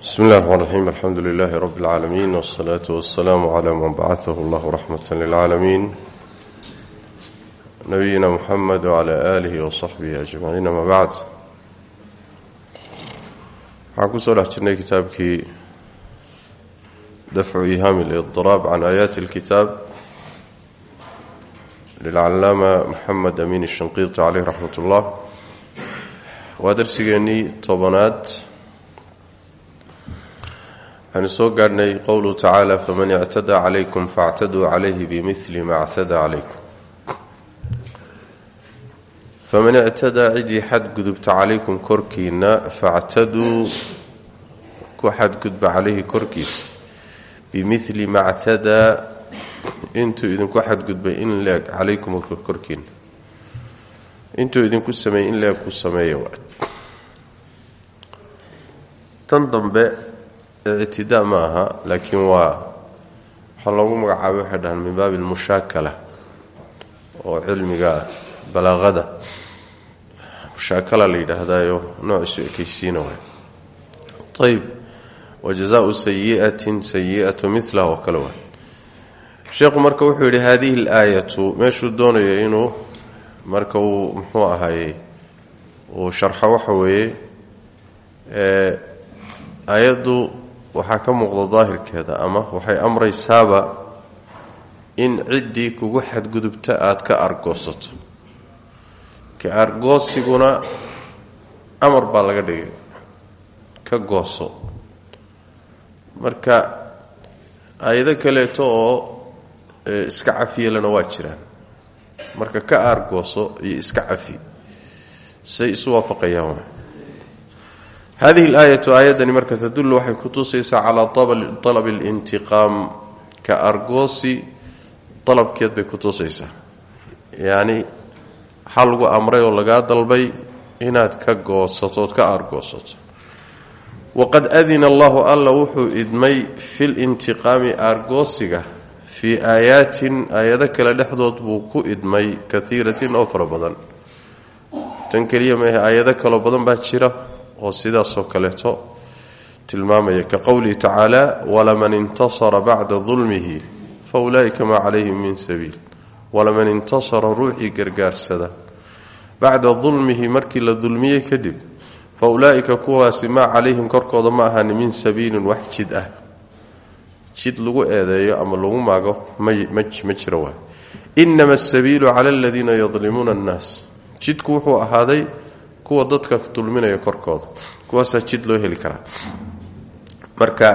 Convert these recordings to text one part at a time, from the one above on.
bismi illahi raxmaan raxiim alxamdu lilaahi rabbi اlcaalamiin wsalaatu wasalaamu calaa man bacatahu allahu raxmata lilcaalamiin nabiyina muxamed wacalaa aalihi wasaxbihi ajmaciin ama bacd waxaan ku soo dhex jirnay kitaabkii dafcu ihaami lidiraab can aayaati اlkitaab lilcalaama moxamed amiin ishinqiiti caleyh raxmat ullah waa darsigeennii tobanaad waxaanu soo gaadhnay qowluhu tacaala faman ictadaa calaykum faاctaduu calayhi bimili ma اctadaa calaykum. Faman ictadaa cidii xadgudubta calaykum korkiina factaduu ku xadgudba calayhi korkiisa. Bimili ma ctadaa intuu idinku xadgudbay in leeg calaykum korkiina intuu idinku sameeyey in leeg ku sameeya tan dambe ictidaa ma aha laakiin waa waxaa loogu magacaabay waxay dhahaan min oo cilmiga balaaqada. Mushaakala la nooc isu ekaysiina waay. Ayb wa sayiatin sayiatu milaha oo sheekhu marka wuxuu yidhi hadihi alaayatu meeshuu doonayo inuu marka uu muxuu ahaayey uu sharxo waxa weeye aayaddu waxaa ka muuqda daahirkeeda ama waxay amraysaaba in ciddii kugu xadgudubta aada ka argoosato. Ka argoosiguna amar baa laga dhigay. Ka gooso. Marka aayado kaleeto oo iska cafiyelana waa jiraan. Marka ka aargooso iyo iska cafi. Say isu waafaqayaan hadihi alaayatu aayaddani marka tadullu waxay ku tusaysaa calaa talabi alintiqaam ka argoosi dalabkeed bay ku tusaysaa yacni waxaa lagu amray oo lagaa dalbay inaad ka goosato ood ka aargoosato waqad adina allahu alla wuxuu idmay fi lintiqaami aargoosiga fii aayaatin aayado kale dhexdood buu ku idmay kaiiratin oo fara badan tan keliya maahe kaloo badan jira oo sidaasoo kaleeto tilmaamaya ka qowlihi tacaala walaman intasara bacda dulmihi fa ulaa'ika maa calayhim min sabiil. Walaman intasara ruuxii gargaarsada bacda dulmihi markii la dulmiyey kadib fa ulaa'ika kuwaasi maa calayhim korkooda ma ahani min sabiilin wax jid ah. Jid lagu eedeeyo ama lagu maago ma jiro waay. Inama asabiilu cala aladiina kuwa dadka dulminaya korkooda kuwaasaa jid loo heli karaa. Marka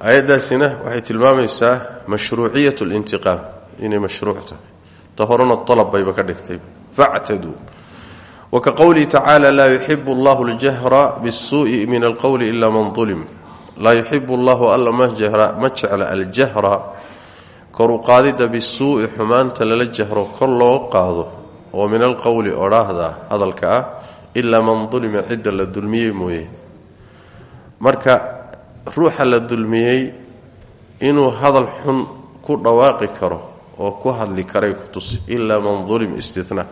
aayaddaasina waxay tilmaamaysaa mashruuciyat lintiqaam inay mashruuc tahay. Ta horena ka dhigtay. Factaduu wa ka qowlihi tacaala laa yuxibu allahu ljahra bisuu'i min alqowli ila man ulim laa yuxibu allahu alla ma jecla aljahra. Koru qaadidda bisuu'i xumaanta lala jahro kor loo qaado. Oo min alqowli odhaahda hadalka ah ilaa man dulima cidda la dulmiyey mooye. Marka ruuxa la dulmiyey inuu hadal xun ku dhawaaqi karo oo ku hadli karay ku tusi ilaa man ulim istina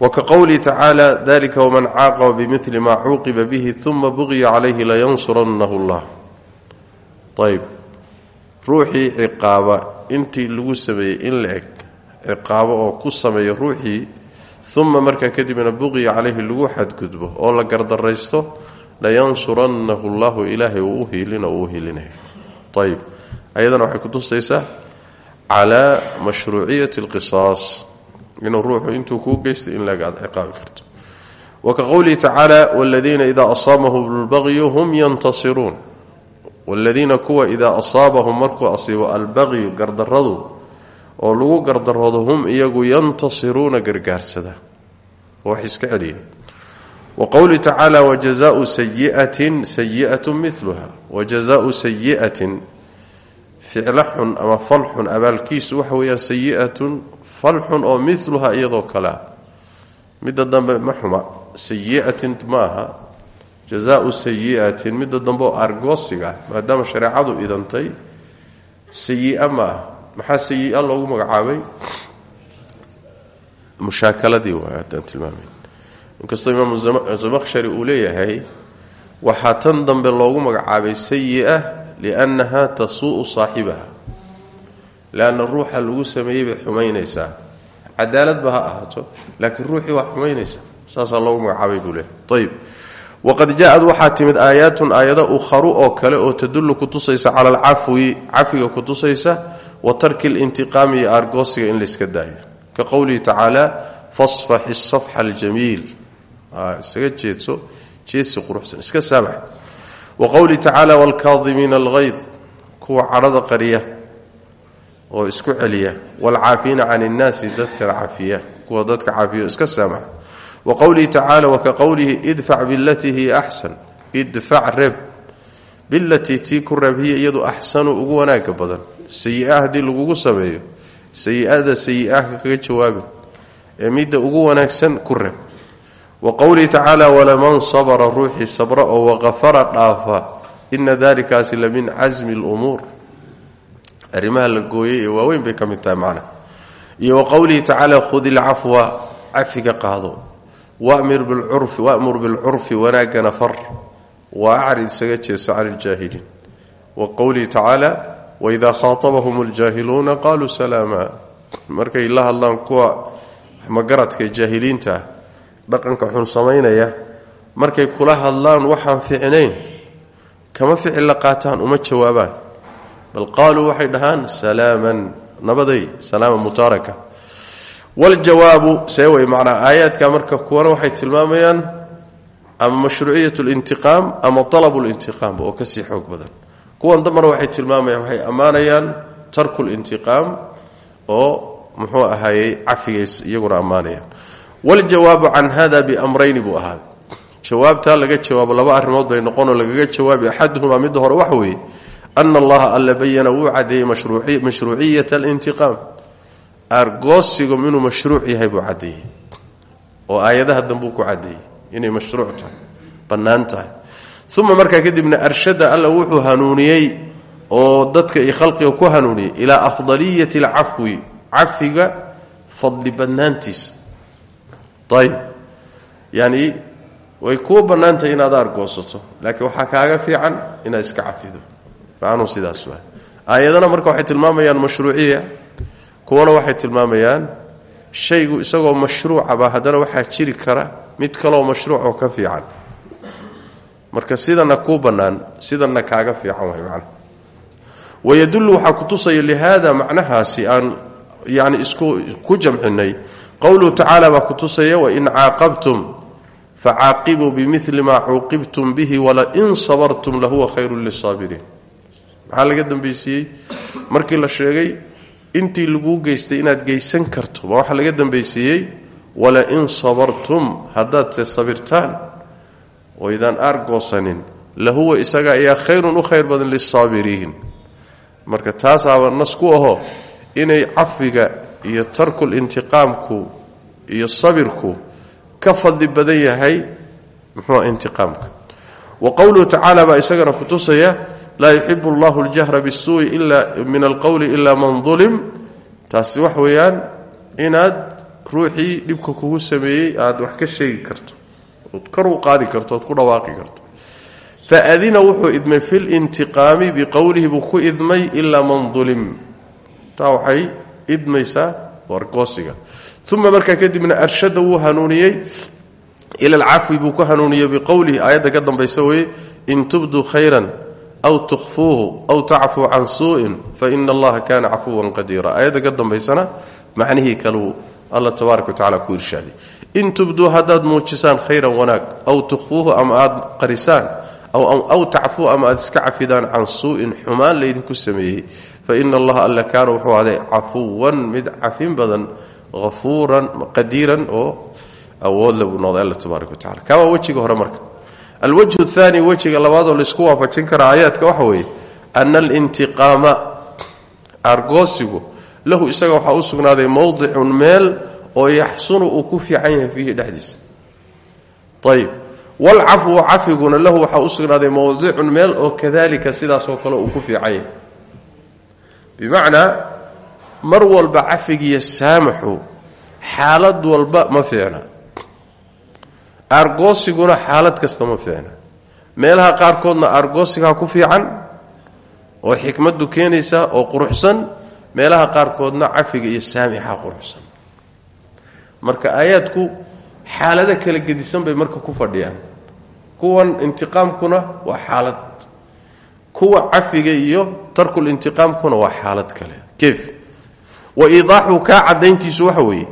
wa ka qowlihi tacaala dalika waman caaqaba bimili maa cuuqiba bihi uma buqiya calayhi layansurannahu llah ayb ruuxii ciqaaba intii lagu sameeyey in la eg oo ku sameeya ruuxii uma markaa kadibna buqiya calayhi lagu xadgudbo oo la gardaraysto layansurannahu llahu ilaahay uu u hiilina uu u hiilinayo ayb ayadana waxay ku tusaysaa calaa mashruuciyati alqisaas inuu ruuxu intuu kuu geystay in laga ciqaabi karto. Wa ka qowlihi tacaala waladiina idaa asaabahum lbaqyu hum yantasiruun. Waladiina kuwa idaa asaabahum markuu asiibo albaqyu gardaradu oo lagu gardaroodo hum iyagu yantasiruuna gargaarsada oo wax iska celiya wa qowlihi tacaala wajazaau sayiatin sayiatu miluha wajazaau sayiatin ficlo xun ama fal xun abaalkiisu waxa weeyaan sayiatun fal xun oo miluha iyadoo kalea midda dambe ma xuma sayiatin ma aha jazaau sayiatin midda dambe oo argoosiga maadaama shareecadu idantay sayia ma ah maxaa sayi-a loogu magacaabay mushaakaladii waay haddaan tilmaamay inkastoo imaamu zamakhshari uu leeyahay waxaa tan dambe loogu magacaabay sayi-a liannaha tasuu'u saaxibaha leanna ruuxa lagu sameeyey bay xumaynaysaa. Cadaaladba ha ahaato laakiin ruuxii waa xumaynaysaa. Saasaa loogu magacaabay buu leehay ayb waqad jaa-ad waxaa timid aayaatun aayado ukharu oo kale oo tadullu kutusaysa cala alcafwi cafiga kutusaysa wa tarki lintiqaami iyo aargoosiga in layska daayo ka qowlihi tacaala fasfaxi safxa aljamiil isaga jeedso jeedsi quruxsan iska saamax wa qowlihi tacaala waalkaadimiina alghayd kuwa cadhada qariya oo isku celiya waalcaafiina can innaasi dadka cafiya kuwa dadka cafiya iska saamax wa qowlihi tacaala waka qowlihi idfac bilatii hiya axsan idfac reeb bilatii tii ku reeb hiya iyadu sameeyo sayi-ada sayi-aha kaga jawaabin ee midda ugu wanaagsan ku reeb wa qowlihi tacaala walaman sabra ruuxii sabra oo waqafara dhaafa ina dalikaasi la min casmi lumuur arrimaha la gooyay ee waaweyn bay ka mid tahay macna. Iyo wa qowlihi tacaala khud ilcafwa cafiga qaado. Wamur bilcurfi wanaagana far. Wa isaga jeeso cani iljaahiliin wa waidaa khaatabahum اljaahiluuna qaluu salaama markay la hadlaan kuwa magaradka jaahiliinta ah dhaqanka xun samaynaya markay kula hadlaan waxaan ficnayn kama ficil la qaataan uma jawaabaan. Bal qaaluu waxay dhahaan salaaman. Nabaday salaama mutaaraka. Waljawaabu see wey macnaa aayaadka marka kuwana waxay tilmaamayaan ama mashruuciyat lintiqaam ama alabu lintiqaam oo ka sii xoog badan kuwan dambana waxay tilmaamayaan waxay ammaanayaan tarku lintiqaam oo muxuu ahaayey cafigays iyaguna ammaanayaan. Waljawaabu can hada biamrayni buu ahaaday jawaabtaa laga jawaabo laba arrimood bay noqonoo lagaga jawaabi. Axaduhumaa midda hore waxa weeye ana allaha alla bayana wuu cadeeyey mashruuciyat alintiqaam aargoosigum inuu mashruuc yahay buu caddeeyey oo aayadaha dambuu ku caddeeyey inay mashruuc uma markaa kadibna arshada alla wuxuu hanuuniyey oo dadka iyo khalqiga ku hanuuniyey ilaa afdaliyati alcafwi cafiga fadli bannaantiisa ayb yacni way kuu bannaan tahay inaad aargoosato laakiin waxaa kaaga fiican inaad iska cafido. Macnuhu sidaas waa aayadana marka waxay tilmaamayaan mashruuciya kuwana waxay tilmaamayaan shaygu isagoo mashruucaba haddana waxaa jiri kara mid kaleoo mashruuc oo ka fiican marka sidana kuu bannaan sidana kaaga fiican way macna. Wayadullu waxaa kutusaya lihaada macnahaasi aan yani isku ku jamcinay qowluhu tacaala baa kutusaya wain caaqabtum facaaqibuu bimili maa cuuqibtum bihi walain sabartum lahuwa khayrun lisaabiriin. Maxaa laga dambaysiiyey? Markii la sheegay intii laguu geystay inaad geysan karto baa waxaa laga dambaysiiyey walain sabartum haddaad se sabirtaan oydaan aargoosanin lahuwa isaga ayaa khayrun u khayr badan lisaabiriin marka taasaaba nas ku aho inay cafiga iyo tarkul intiqaamku iyo sabirku ka fadli badan yahay muxuu intiqaamka. Wa qowluhu tacaala baa isagana kutusaya laa yuxibu allahu ljahra bisuui min alqowli ilaa man dulim taasi wax weeyaan inaad ruuxii dhibka kugu sameeyey aad wax ka sheegi karto ood kor u qaadi karto ku dhawaaqi karto. Faadina wuxuu idmay fi lintiqaami biqowlihi buu ku idmay ilaa man dulim. Taa waxay idmaysaa wargoosiga. Uma markaa kadibna arshada wuu hanuuniyey ila alcafwi buu ku hanuuniyey biqowlihi aayadda ka dambaysa weye in tubduu khayran aw tukhfuuhu aw tacfuu can suu'in faina allaha kana cafuwan qadiira. Aayadda ka dambaysana macnihii kaleu alla tabaaraka watacala ku irshaaday in tubduu haddaad muujisaan khayran wanaag aw tukhfuuhu ama aad qarisaan aw tacfuu ama aad iska cafidaan can suu'in xumaan laydinku sameeyey faina allaha alla kaana wuxuu ahday cafuwan mid cafin badan hafuuran qadiiran oo awoodle buu noqday alla tabaaraka watacala kaa waa hore marka. Alwajhu aani wejiga labaadoo la isku waafajin kara aayaadka waxa weeye ana alintiqaama argoosigu lahu isaga waxaa u sugnaaday mowdicun meel oo yaxsunu uu ku fiican yahay fiihi dhexdiisa. Ayb walcafwu cafiguna lahu waxaa u sugnaaday meel oo kadalika sidaasoo kale uu ku fiican yahay. Bimacnaa mar walba cafigiiyo saamaxu xaalad walba ma fiicna. Aargoosiguna xaalad kasta ma fiicna. Meelaha qaarkoodna aargoosigaa ku fiican oo xikmaddu keenaysa oo quruxsan meelaha qaarkoodna cafiga iyo saamixa quruxsan marka aayaadku xaalado kala gedisan bay marka ku fadhiyaan. Kuwan intiqaamkuna waa xaalad. Kuwa cafiga iyo tarkul intiqaamkuna waa xaalad kale. Keyf wa iidaaxu kaa caddayntiisu waxa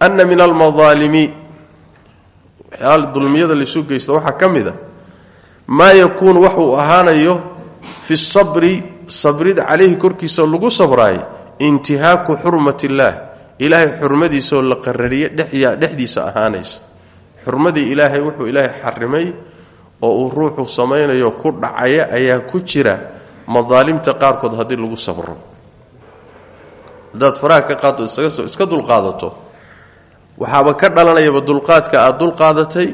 anna min almadaalimi. Dulmiyada laisu geysta waxaa ka mid a maa yakuunu waxuu ahaanayo fi sabri sabrid calayhi korkiisa lagu sabraayo intihaaku xurmat illaah ilaahay xurmadiisaoo la qarariye dhexdiisa ahaanaysa. Xurmadii ilaahay wuxuu ilaahay xarimay oo uu ruuxu samaynayo ku dhacaya ayaa ku jira madaalimta qaarkood haddii lagu sabro. Haddaad faraha ka qaado iska dulqaadato waxaaba ka dhalanayaba dulqaadka aad dulqaadatay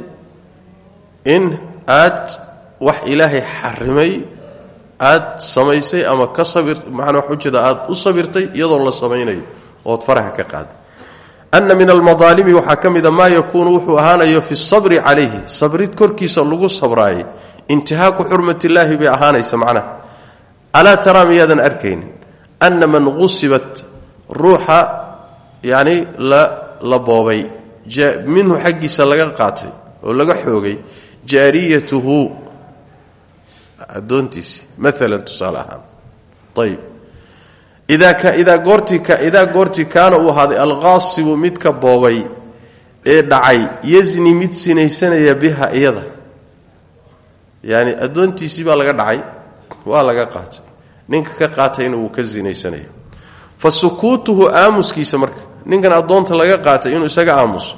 in aad wax ilaahay xarimay aad samaysay ama ka sabir macnaa wax ujeeda aad u sabirtay iyadoo la samaynayo ood faraha ka qaaday ana min almadaalimi waxaa ka mida maa yakuunu wuxuu ahaanayo fi sabri calayhi sabrid korkiisa lagu sabraayay intihaaku xurmatillaahi bay ahaanaysa macnaha. Alaa taraa miyaadan arkaynin ana man qusibat ruuxa yacni la boobay minhu xaggiisa laga qaatay oo laga xoogay jaariyatuhu addoontiisi maalan tusaale ahaan. Ayib idaa goortii kaana uu ahaaday alqaasibu midka boobay ee dhacay yazni mid sinaysanaya biha iyada. Yaani addoontiisii baa laga dhacay waa laga qaatay. Ninka ka qaatayna wuu ka sinaysanaya. Fa sukuutuhu marka ninkan addoonta laga qaatay inuu isaga aamuso.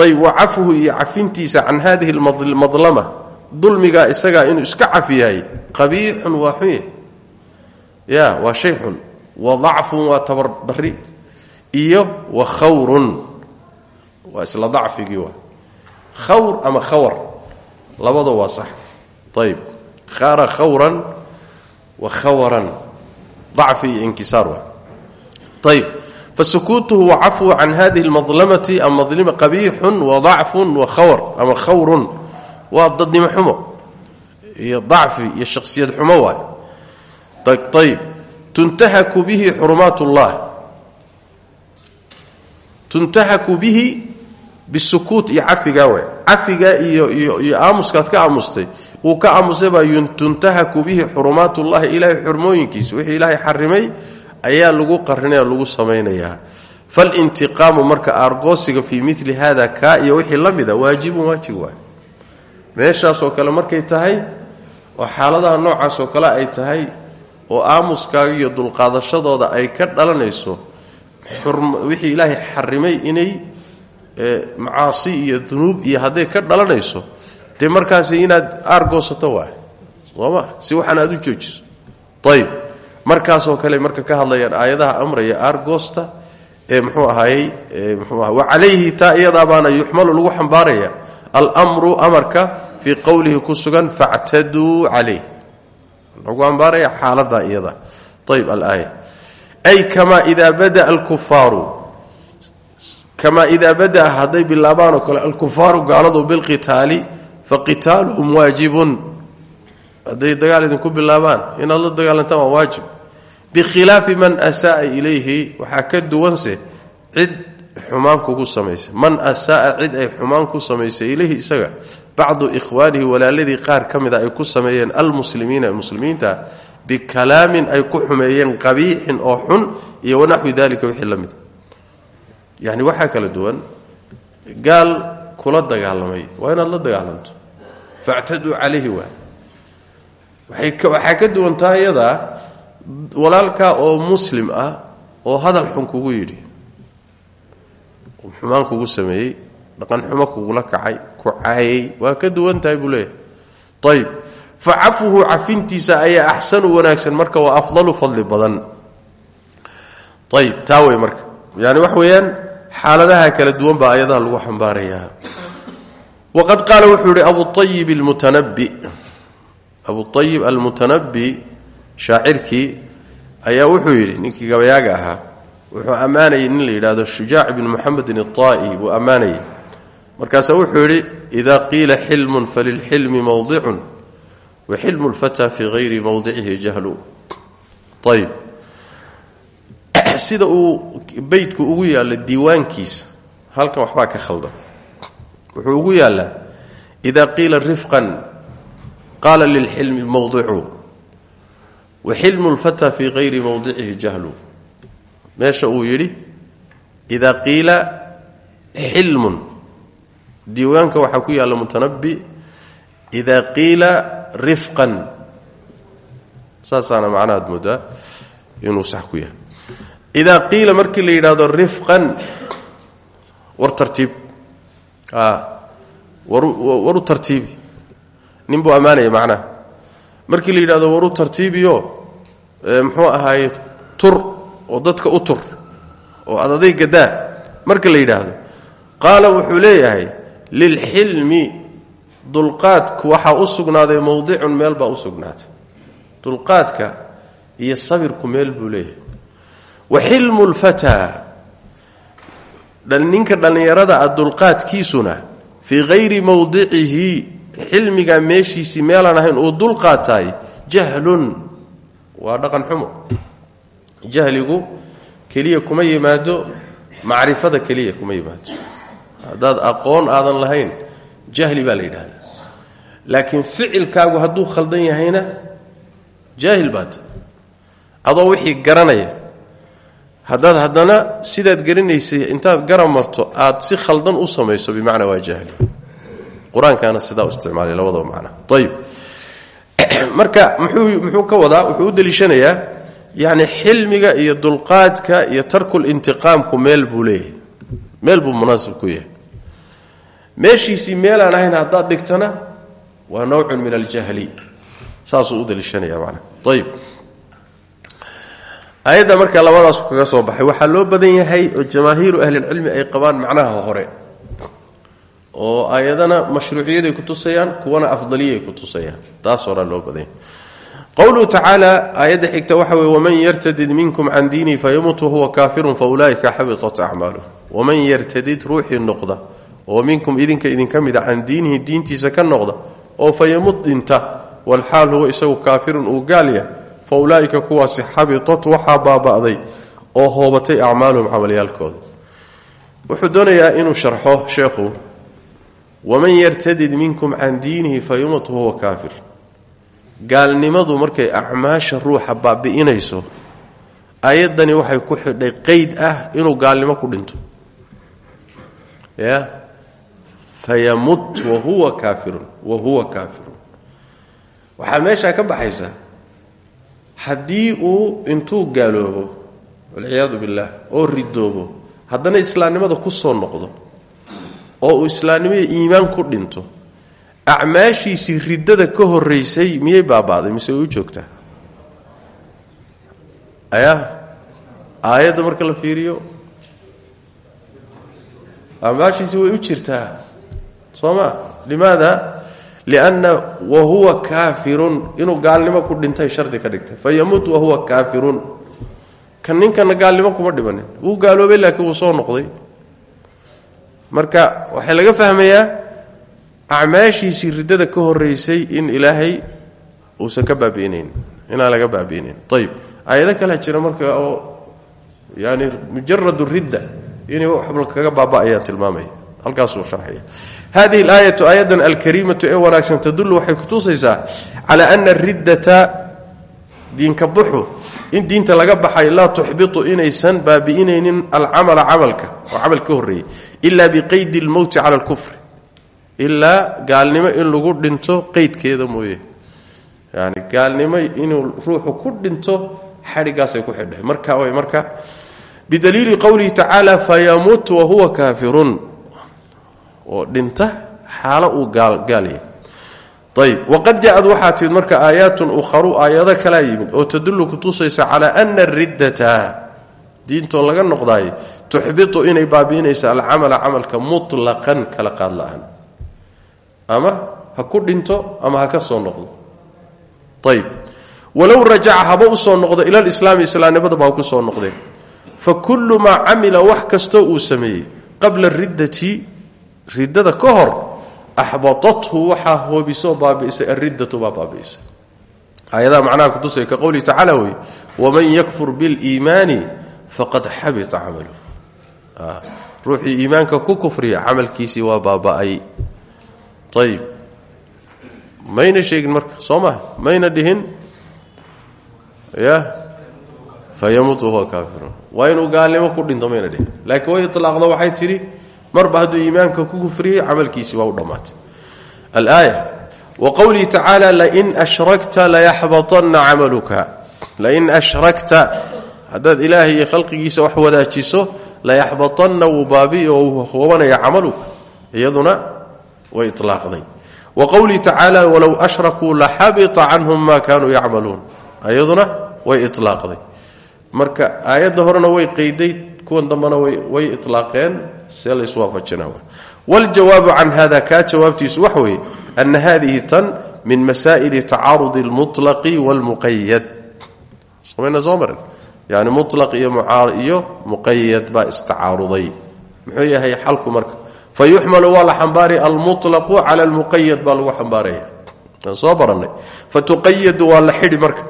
Ayb wa cafuhu iyo cafintiisa can hadihi lmadlama dulmigaa isagaa inuu iska cafiyahay qabiixun waa ya waa shay wa dacfun waa tabardari iyo wa khawrun. Waa isla dacfigii waa. Khawr ama khawar labada waa sax. Ayb khara khawran wa khawaran. Dacfi iyo inkisaar waa. Ayb fasukuutuhu wacafwu can hadihi lmadlamati amadlima qabiixun wa dacfun wa khawr ama khawrun. Waa dadnimo xumo. Iyo dacfi iyo shakhsiyad xumo waay ayb tuntahaku bihi xurumaat ullah tuntahaku bihi bisukuut iyo cafigaa waay cafigaa iyo iyo aamuskaad ka aamustay uu ka aamusay baa tuntahaku bihi xurumaat ullahi ilaahay xurmooyinkiisa. Wixii ilaahay xarimay ayaa lagu qarinaya lagu samaynayaa falintiqaamu marka aargoosiga fii mili hada kaa iyo wixii la mida waajibun waajib waay. Meeshaasoo kale markay tahay oo xaaladaha noocaasoo kale ay tahay oo aamuskaaga iyo dulqaadashadooda ay ka dhalanayso wixii ilaahay xarimay inay macaasi iyo dunuub iyo hadday ka dhalanayso dee markaasi inaad aargoosato waay sooma si waxaan aad u joojiso. Ayb markaasoo kale marka ka hadlayaan aayadaha amraya aargoosta ee mxuu ahaayey mxuu aha wacalayhi taa iyadaa baana yuxmalu lagu xambaaraya almru amarka fii qowlihi ku sugan factaduu lagu xambaaraya xaaladaa iyada. Ayb alaaya. Ay kamaa idaa badaa alkufaaru. Kamaa idaa badaa hadday bilaabaan oo kale alkufaaru gaaladu bilqitaali faqitaaluhum waajibun. Hadday dagaal idinku bilaabaan inaad la dagaalantaan waa waajib. Bikhilaafi man asaaa ilayhi waxaa ka duwanse cid xumaan kugu samaysay. Man asaaa cid ay xumaan ku samaysay ilayhi isaga bacdu ikhwaanihi walaaladii qaar ka mida ay ku sameeyeen almuslimiina ee muslimiinta bikalaamin ay ku xumeeyeen qabiixin oo xun iyo wanaxwi dalika wixii la mida yani waxaa kala duwan gaal kula dagaalamay waa inaad la dagaalanto. Factaduu calayhi waa. Waxaa ka duwan tahay iyadaa walaalkaa oo muslim ah oo dhaqan xumo kugula kacay ku caayay waa ka duwan tahay buu leeyahay. Ayb fa cafuhu cafintiisa ayaa axsanu wanaagsan marka waa afdalu fadli badan. Ayb taa wey marka. Yani wax weeyaan xaaladaha kala duwan baa ayadaha lagu xambaarayaa. Waqad qaala wuxuu yihi abuayib almutanabi abuayib almutanabi shaacirkii ayaa wuxuu yidhi ninkii gabayaaga ahaa wuxuu ammaanayay nin la yidhaahdo shujaac bn muxamedin aai buu ammaanayay markaasaa wuxuu yidhi idaa qiila xilmun falilxilmi mawdicun wa xilmu lfataa fii hayri mawdicihi jahlu. Ayb sida uu beydku ugu yaalla diiwaankiisa halkan waxbaa ka khaldan. Wuxuu ugu yaallaa idaa qiila rifqan qaala lilxilmi mawdicu wa xilmu lfataa fii hayri mawdicihi jahlu. Meesha uu yidhi idaa qiila xilmun diiwaanka waxaa ku yaalla mutanabi idaa qiila rifqan. Saasaana macnahaad moodaa inuu sax ku yahay. Markii la yidhahdo rifqan war tartiib. Waru tartiibi nin buu ammaanaya macnaha. Markii la yidhahdo waru tartiibiyo muxuu ahaaye tur oo dadka u tur oo ad aday gadaa marka la yidhaahdo qaala wuxuu leeyahay lilxilmi dulqaadku waxaa u sugnaaday mowdicun meel baa u sugnaatay. Dulqaadka iyo sabirku meel buu leeyahay. Wa xilmu lfataa ninka dhallinyarada ah dulqaadkiisuna fii hayri mowdicihi xilmigaa meeshiisii meelaan ahayn uu dulqaataay jahlun waa dhaqan xumo. Jahligu keliya kuma yimaado macrifada keliya yimaado haddaad aqoon aadan lahayn jahli baa la yidhahdaa laakiin ficilkaagu hadduu khaldan yahayna jaahil baata adoo wixii garanaya haddaad haddana sidaad garanaysay intaad marto aad si khaldan u samayso bimacnaa waa jahli qur'aankaana sidaa u isticmaalay labadaba macnaa. Ayib marka muxuu muxuu ka wadaa wuxuu u deliishanayaa yacni xilmiga iyo dulqaadka iyo tarkul intiqaamku meel buu meel buu munaasib ku yahay meeshiisii meelaan ahayn haddaad dhigtana waa nawcun min aljahli. Saasuu u daliishanaya manaa ayib ayadda marka labadaas kaga soo baxay waxaa loo badan yahay oo jamaahiiru ahlilcilmi ay qabaan macnaha hore. Oo ayadana mashruuciyaday ku tusayaan kuwana afdaliyay ku tusayaan. Taas horaa loo badan yahay. Qowluhu tacaala aayadda xigta waxa weye waman yartadid minkum can diinihi fayamut wahuwa kaafirun faulaa'ika xabitat acmaaluh waman yartadid ruuxii noqda oo minkum idinka idinka mida can diinihi diintiisa ka noqda oo fayamut dhinta walxaal huwa isagu kaafirun uu gaalya fa ulaa'ika kuwaasi xabitat waxaa oo hoobatay acmaaluhum camalyaalkooda wuxuu doonayaa inuu sharxo sheekhu waman yartadid minkum can diinihi fayamut wahuwa kaafir. Gaalnimadu markay acmaasha ruuxa baabi'inayso ayaddani waxay ku xidhay qeyd ah inuu gaalnimo ku dhinto. Ya fayamut wahuwa kaafirun wahuwa kaafirun waxaa meeshaa ka baxaysa haddii uu intuu gaaloobo walciyaadu billaah oo ridoobo haddana islaamnimada ku soo noqdo oo uu islaamnimada iimaan ku dhinto acmaashiisii riddada ka horeysay miyay baaba'day mise way u joogtaa ayaa aayadda marka la fiiriyo acmaashiisii way u jirtaa soo ma limaada? Lianna wahuwa kaafirun. Inuu gaalnimo ku dhintay shardi ka dhigtay. Fayamut wahuwa kaafirun. Kan ninkana gaalnimo kuma dhimanin. Wuu gaaloobay laakiin wuu soo noqday. Marka waxaa laga fahmayaa acmaashiisii riddada ka horeysay in ilaahay uusan ka baabi'inayn. Inaan laga baabi'inayn ayib aayado kalea jira marka oo yani mujarad ridda. Inay waxba kaga baaba'ayaan tilmaamaya halkaasuu sharxaya hadihi alaayatu aayadan alkariimatu ee wanaagsan tadullu waxay kutusaysaa cala ana riddata diinka buxu in diinta laga baxay laa tuxbitu inaysan baabi'inaynin alcamala camalka oo camal ka horreeyey ila biqaydi اlmowti cala اlkufri ilaa gaalnimo in lagu dhinto qeydkeeda mooye yani gaalnimo inuu ruuxu ku dhinto xadhigaasay ku xidhay marka marka bidaliili qowlihi tacaala fayamut wahuwa kaafirun oo dhinta xaalo uu gaalyahay ayb waqad timid marka aayaatun ukharu aayado kalaa yimid oo tadullu kutusaysa calaa ana riddata diintoo laga noqdaay tuxbitu inay baabi'inaysa alcamala camalka mutlaqan kala qaad ama ha ku dhinto ama ha ka soo noqdo. Ayb walow rajaca haba soo noqdo ila lislaami islaamnimadaba ha ku soo noqdeen. Fa kullu maa camila wax kastoo uu sameeyey qabla riddati riddada ka hor axbatathu waxaa hoobisoo baabi'isay alriddatu baa baabi'isay. Aayadaha macnaha kutusaya ka qowlihi tacaala wey waman yakfur biliimaani faqad xabita camaluhu. Ruuxii iimaanka ku kufriya camalkiisii waa baaba'ay. Ayib mayna sheegin marka soo mayna dhihin? Ya? Fayamut wahuwa kaafirun. Waa inuu gaalnimo ku dhinto mayna dhihin. Laakiin way ilaaqda waxay tidhi marba hadduu iimaanka ku kufriyey camalkiisii waa u dhammaatay alaaya wa qowlihi tacaala lain ashrakta layaxbaطanna camaluka. Lain ashrakta haddaad ilaahay iyo khalqigiisa wax wadaajiso layaxbaطanna wuu baabi oo uu hoobanaya camaluka iyaduna way ilaaqday wa qowlihi tacaala walow ashrakuu laxabita canhum ma kaanuu yacmaluun. Iyaduna way ilaaqday marka aayadda horena way qeyday kuwan dambena way ilaaqeen see layswaafajina waljawaabu can hada kaa jawaabtiisu waxa weeye ana hadihi tan min masaa'ili tacaarudi اlmuطlaqi wاlmuqayad somayna soo marin yani mulaq iyo iyo muqayad baa istacaaruday muxuu yahay xalku marka fa yuxmalu waa la xambaari almuطlaqu cala almuqayad baa lagu xambaaraya aan soo barannay fatuqayadu waa la xidhi marka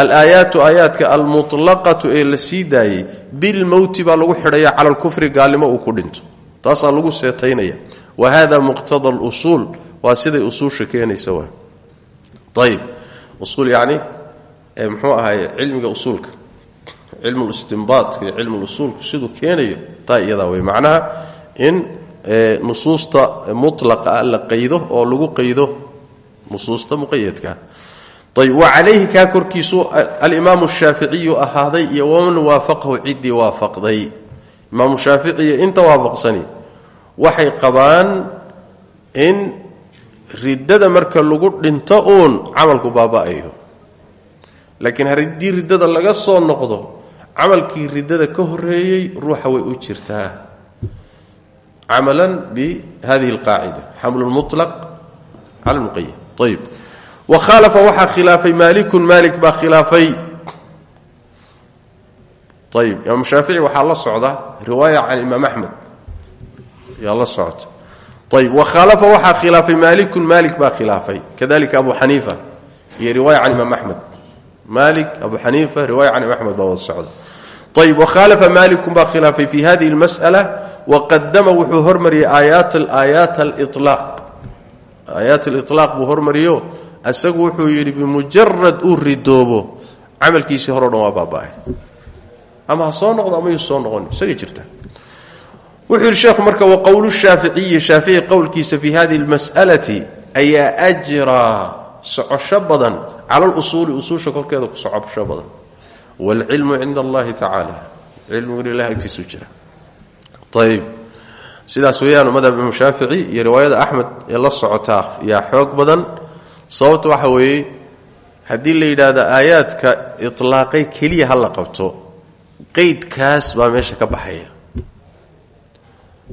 alaayaatu aayaadka almuطlaqatu ee la sii daayey bilmowti baa lagu xidhaya cala alkufri gaalnimo uu ku dhinto. Taasaa lagu seetaynaya. Wa hada muqtada اlusuul waa siday usuusha keenaysa wa ayb usuul yani muxuu ahaay cilmiga usuulka. Cilmu istinbaadka iyo cilmu usuulku siduu keenayo taa iyadaa wey macnaha in nusuusta mulaqa la wa calayhi kaa korkiisu alimaamu shaaficiyu ahaaday iyo waman waafaqahu ciddii waafaqday. Imaamu shaaficiyo inta waafaqsani waxay qabaan in riddada marka lagu dhinto uun camalku baaba'ayo. Laakiin haddii riddada laga soo noqdo camalkii riddada ka horeeyey ruuxa way u jirtaa. Camalan bi hadihi alqaacida xamlu lmulaq cala lmuqayad ayb wahalafa waxaa khilaafay maalikun maalik baa khilaafay. Ayib imaam shaafici waxaa la socda riwaaya can imaam axmed ayaa la socota. Ayib wakhaalafa waxaa khilaafay maalikun maalik baa khilaafay. Kadalika abu xaniifa iyo riwaaya can imaam axmed maalik abu xaniifa riwaaya can imaam axmed baa wada socda. Ayib wahalafa maalikun baa khilaafay fi hadihi اlmas'ala waqadama wuxuu hormariyey aayaat aayaat alilaaq aayaat aliطlaaq buu hormariyo isagu wuxuu yidhi bimujarad uu ridoobo camalkiisii hore o dhan waa baaba'ay. Ama ha soo noqdo ama yuu soo noqon isagay jirta. Wuxuu yidhi sheekhu marka waqowlu shaaficiyi shaafici qowlkiisa fi hadihi اlmas'alati ayaa ajraa socosho badan cala lusuuli usuusha korkeeda ku socosho badan. Wاlcilmu cinda allahi tacaala cilmiguna ilahi agtiisu jira. Ayb sidaas weeyaan madhab imaam shaafici iyo riwaayada axmed ee la socotaa yaa xoog badan sababta waxa weeye haddii la yidhaahdo aayaadka ilaaqay keliya hal la qabto qeydkaas baa meesha ka baxaya.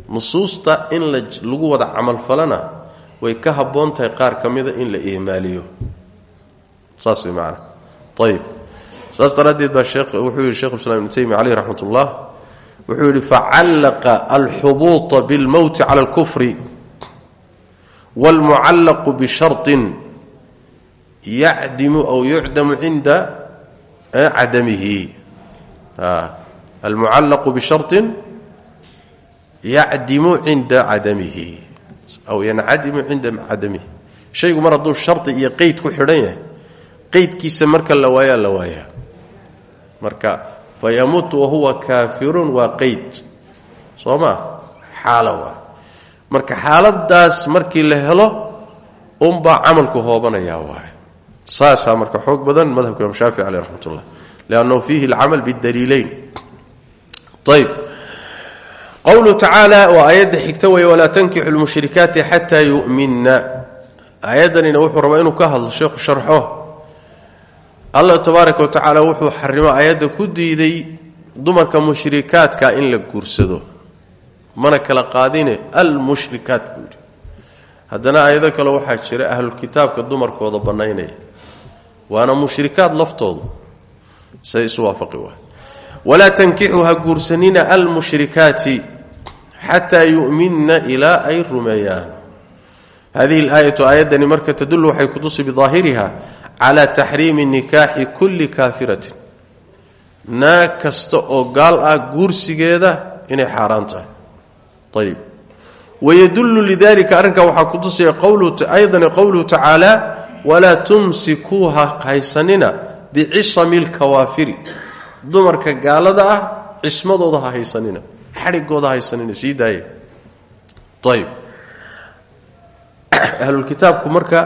Nusuusta in lagu wada camalfalana way ka habboon qaar ka mida in la ihmaaliyo. Saas way macanaa ayib saas daraaddeed baa wuxuu yidhi shekhu islam ibnu taymiya caleyh wuxuu yidhi facallaqa alxubuuta bilmowti alkufri wاlmucallaqu bisharطin yacdimu aw yucdamu cinda cadamihi. Almucallaqu bisharطin yacdimu cinda cadamihi. Aw yancadimu cinda cadamihi. Shaygu mar hadduu shardi iyo qeyd ku xidhan marka la waayaa la waayaa. Marka fayamuutu wahuwa kaafirun waa qeyd. Soo maa xaalo marka xaaladaas markii la helo unbaa camalku hoobanayaa waay saasaa marka xoog badan madhabka imaam shaafici caleyh raxmat ullah liannahu fiihi alcamal bidaliileyn ayb qowluhu tacaala waa aayadda xigta weeye walaa tankixu lmushrikaati xataa yu'minna. Aayaddanina wuxuu rabaa inuu ka hadlo sheekhu sharxo. Allah tabaaraka wa tacaala wuxuu xarimo aayadda ku diiday dumarka mushrikaadka in la guursado. Mana kala qaadine almushrikaat buu yidhi. Haddana aayado waana mushrikaad laftoodu. Say isu waafaqi waay. Walaa tankixuu ha guursanina almushrikaati xataa yu'minna ilaa ay rumeeyaan. Hadihi alaayatu aayaddani marka tadullu waxay kutusi bidaahiriha calaa taxriimi nikaaxi kulli kaafiratin. Naag kasta oo gaal ah guursigeeda inay xaaraan tahay. Ayib wayadullu lidalika arrinkaa walaa tumsikuuha haysanina bicisami lkawaafiri dumarka gaalada ah cismadooda ha haysanina xadhigooda haysanina sii daaya ayib ahlulkitaabku marka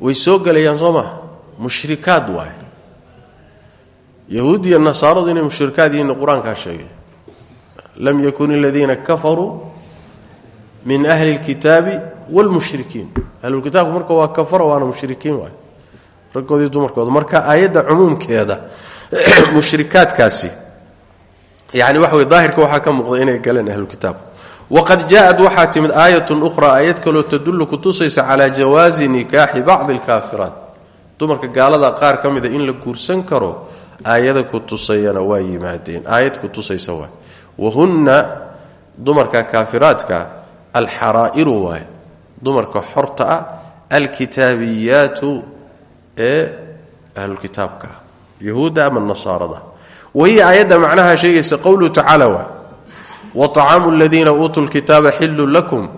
way soo gelayaan soo maha mushrikaad waay yahuud iyo nasaaradu inay mushrikaad yihiin qur'aankaa sheegay. Lam yakun aladiina kafaruu min ahli اlkitaabi wlmushrikiin ahlulkitaabku marka waa kafaro waana mushrikiin waay raggoodii dumarkooda marka aayadda cumuumkeeda mushrikaadkaasi yani waxa wey daahirka ka muuqda inay galeen ahlulkitaabku waqad jaaءat waxaa timid aayatun ukhraa aayad kaloo tadullu kutusaysa calaa jawaazi nikaaxi bacdi alkaafiraat dumarka gaalada qaar ka in la guursan karo aayada kutusayana waa yimaadeen aayad kutusaysa waay wahunna dumarka kaafiraadka alxaraa'iru waay dumarka xorta ah alkitaabiyaatu ee ahlukitaabka ah yahuudda ama nasaarada. Wahiya aayadda macnaha sheegaysa qowluhu tacaala waa waacaamu ladiina uutuu lkitaaba xillun lakum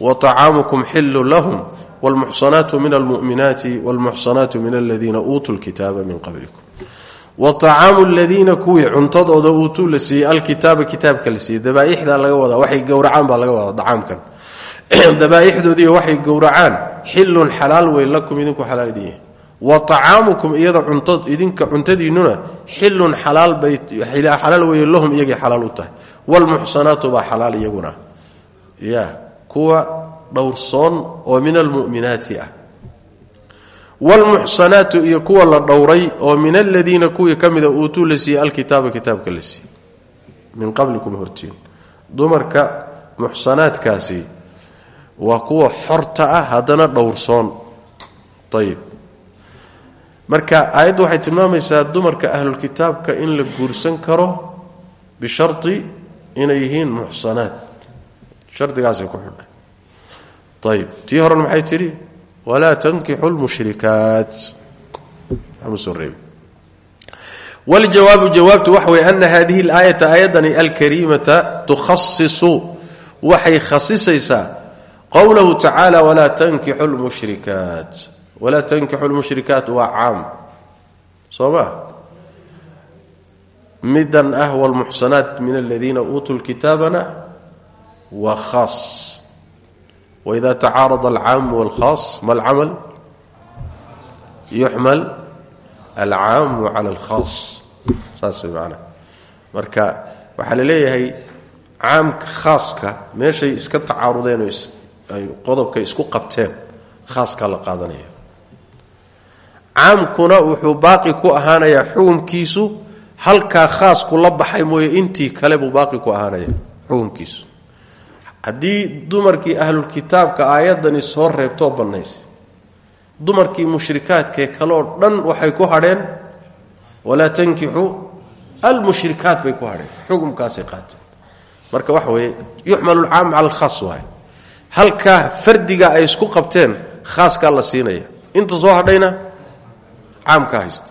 waacaamukum xillun lahum wlmuxsanaatu min almuminaati wlmuxsanaatu min aladiina uutuu lkitaaba min qablikum. Waacaamu ladiina kuwii cuntadooda uutuu la siiyey alkitaaba kitaabka la siiyey dabaaixdaa laga wadaa waxay gowracaan baa laga wadaa acaamkan dabaaixdoodiiy waxay gowracaan xilun xalaal wey lakum idinku xalaal idin wa acaamukum iyada idinka cuntadiinnuna xilun xalaal wey lahum iyagay xalaal u tahay. Wlmuxsanaatu baa xalaal iyaguna. Ya kuwa dhowrsoon oo min almu'minaati ah. Wlmuxsanaatu iyo kuwa la dhowray oo min aladiina kuwii ka mida uutuu la siiyey alkitaaba kitaabka min qablikum hortiin. Dumarka muxsanaadkaasi waa kuwa xorta ah haddana dhowrsoon ayib marka aayaddu waxay tilmaamaysaa dumarka ahlulkitaabka in la guursan karo bishari inay yihiin muxsanaad. Shardigaasay ku xidhay. Ayib tii horena maxay tidhi? Walaa tankixu lmushrikaat. Wljawaabu jawaabtu waxa wey ana hadihi alaayata aayadani alkariimata tukhasisu waxay khasisaysaa qowlahu tacaala walaa tankixu lmushrikaat walaa tankixu lmushrikaat waa caam. Soo ma? Midan ah wlmuxsanaat min aladiina uutuu lkitaabana waa khaas. Wida tacaarada alcaamu walkhaas ma alcamal? Yuxmal alcaamu cala alkhaas. Saas way macnaha marka waxaa la leeyahay caamka khaaska meeshay iska tacaarudeen ay qodobka isku qabteen khaaskaa la qaadanaya. Caamkuna wuxuu baaqi ku ahaanayaa xukumkiisu halkaa khaasku la baxay mooye intii kale buu baaqi ku ahaanaya xukumkiisu. Haddii dumarkii ahlulkitaabka aayadani soo reebtoo bannaysay dumarkii mushrikaadkee kaleoo dhan waxay ku hadheen walaa tankixu almushrikaat bay ku hadheen xukumkaasay qaateen. Marka waxa weeye yuxmalu lcaam cala alkhaas waay halkaa fardiga ay isku qabteen khaaskaa la siinaya inta soo hadhayna caamka haysta.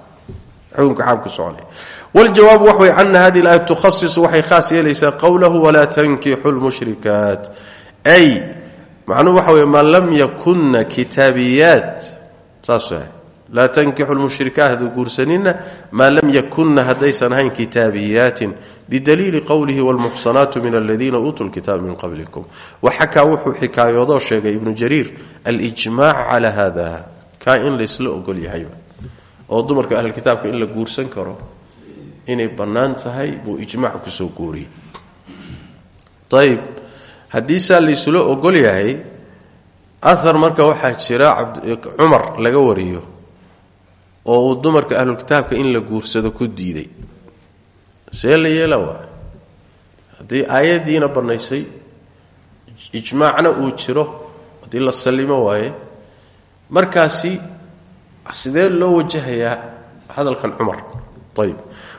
Xukumka caamka soconaya wاljawaabu wax wey ana hadihi اlaaya tukhasisu waxay khaas yeelaysaa qowlahu walaa tankixu lmushrikaat ay macnuhu waxa wey lam yakuna kitaabiyaat. Saas laa tankixu lmushrikaat hadduu guursanina maa lam yakunna haddaysan ahayn kitaabiyaatin bidaliili qowlihi wاlmuxsanaatu min aladiina uutuu lkitaaba min qablikum waxakaa wuxuu xikaayoodoo sheegay ibnu jariir alijmac cala hada kaa in laysla ogol yahayba oo dumarka ahlkitaabka in la guursan karo inay bannaan tahay buu ijmac ku soo guuriyey ayib haddii saa laysula ogol yahay ahar marka waxaa jira cumar laga wariyo oo uu dumarka ahlulkitaabka in la guursado ku diiday see la yeela waay haddii ijmaacna uu jiro haddii la sallimo waaye markaasi sidee loo wajahayaa hadalkan cumar? Ayib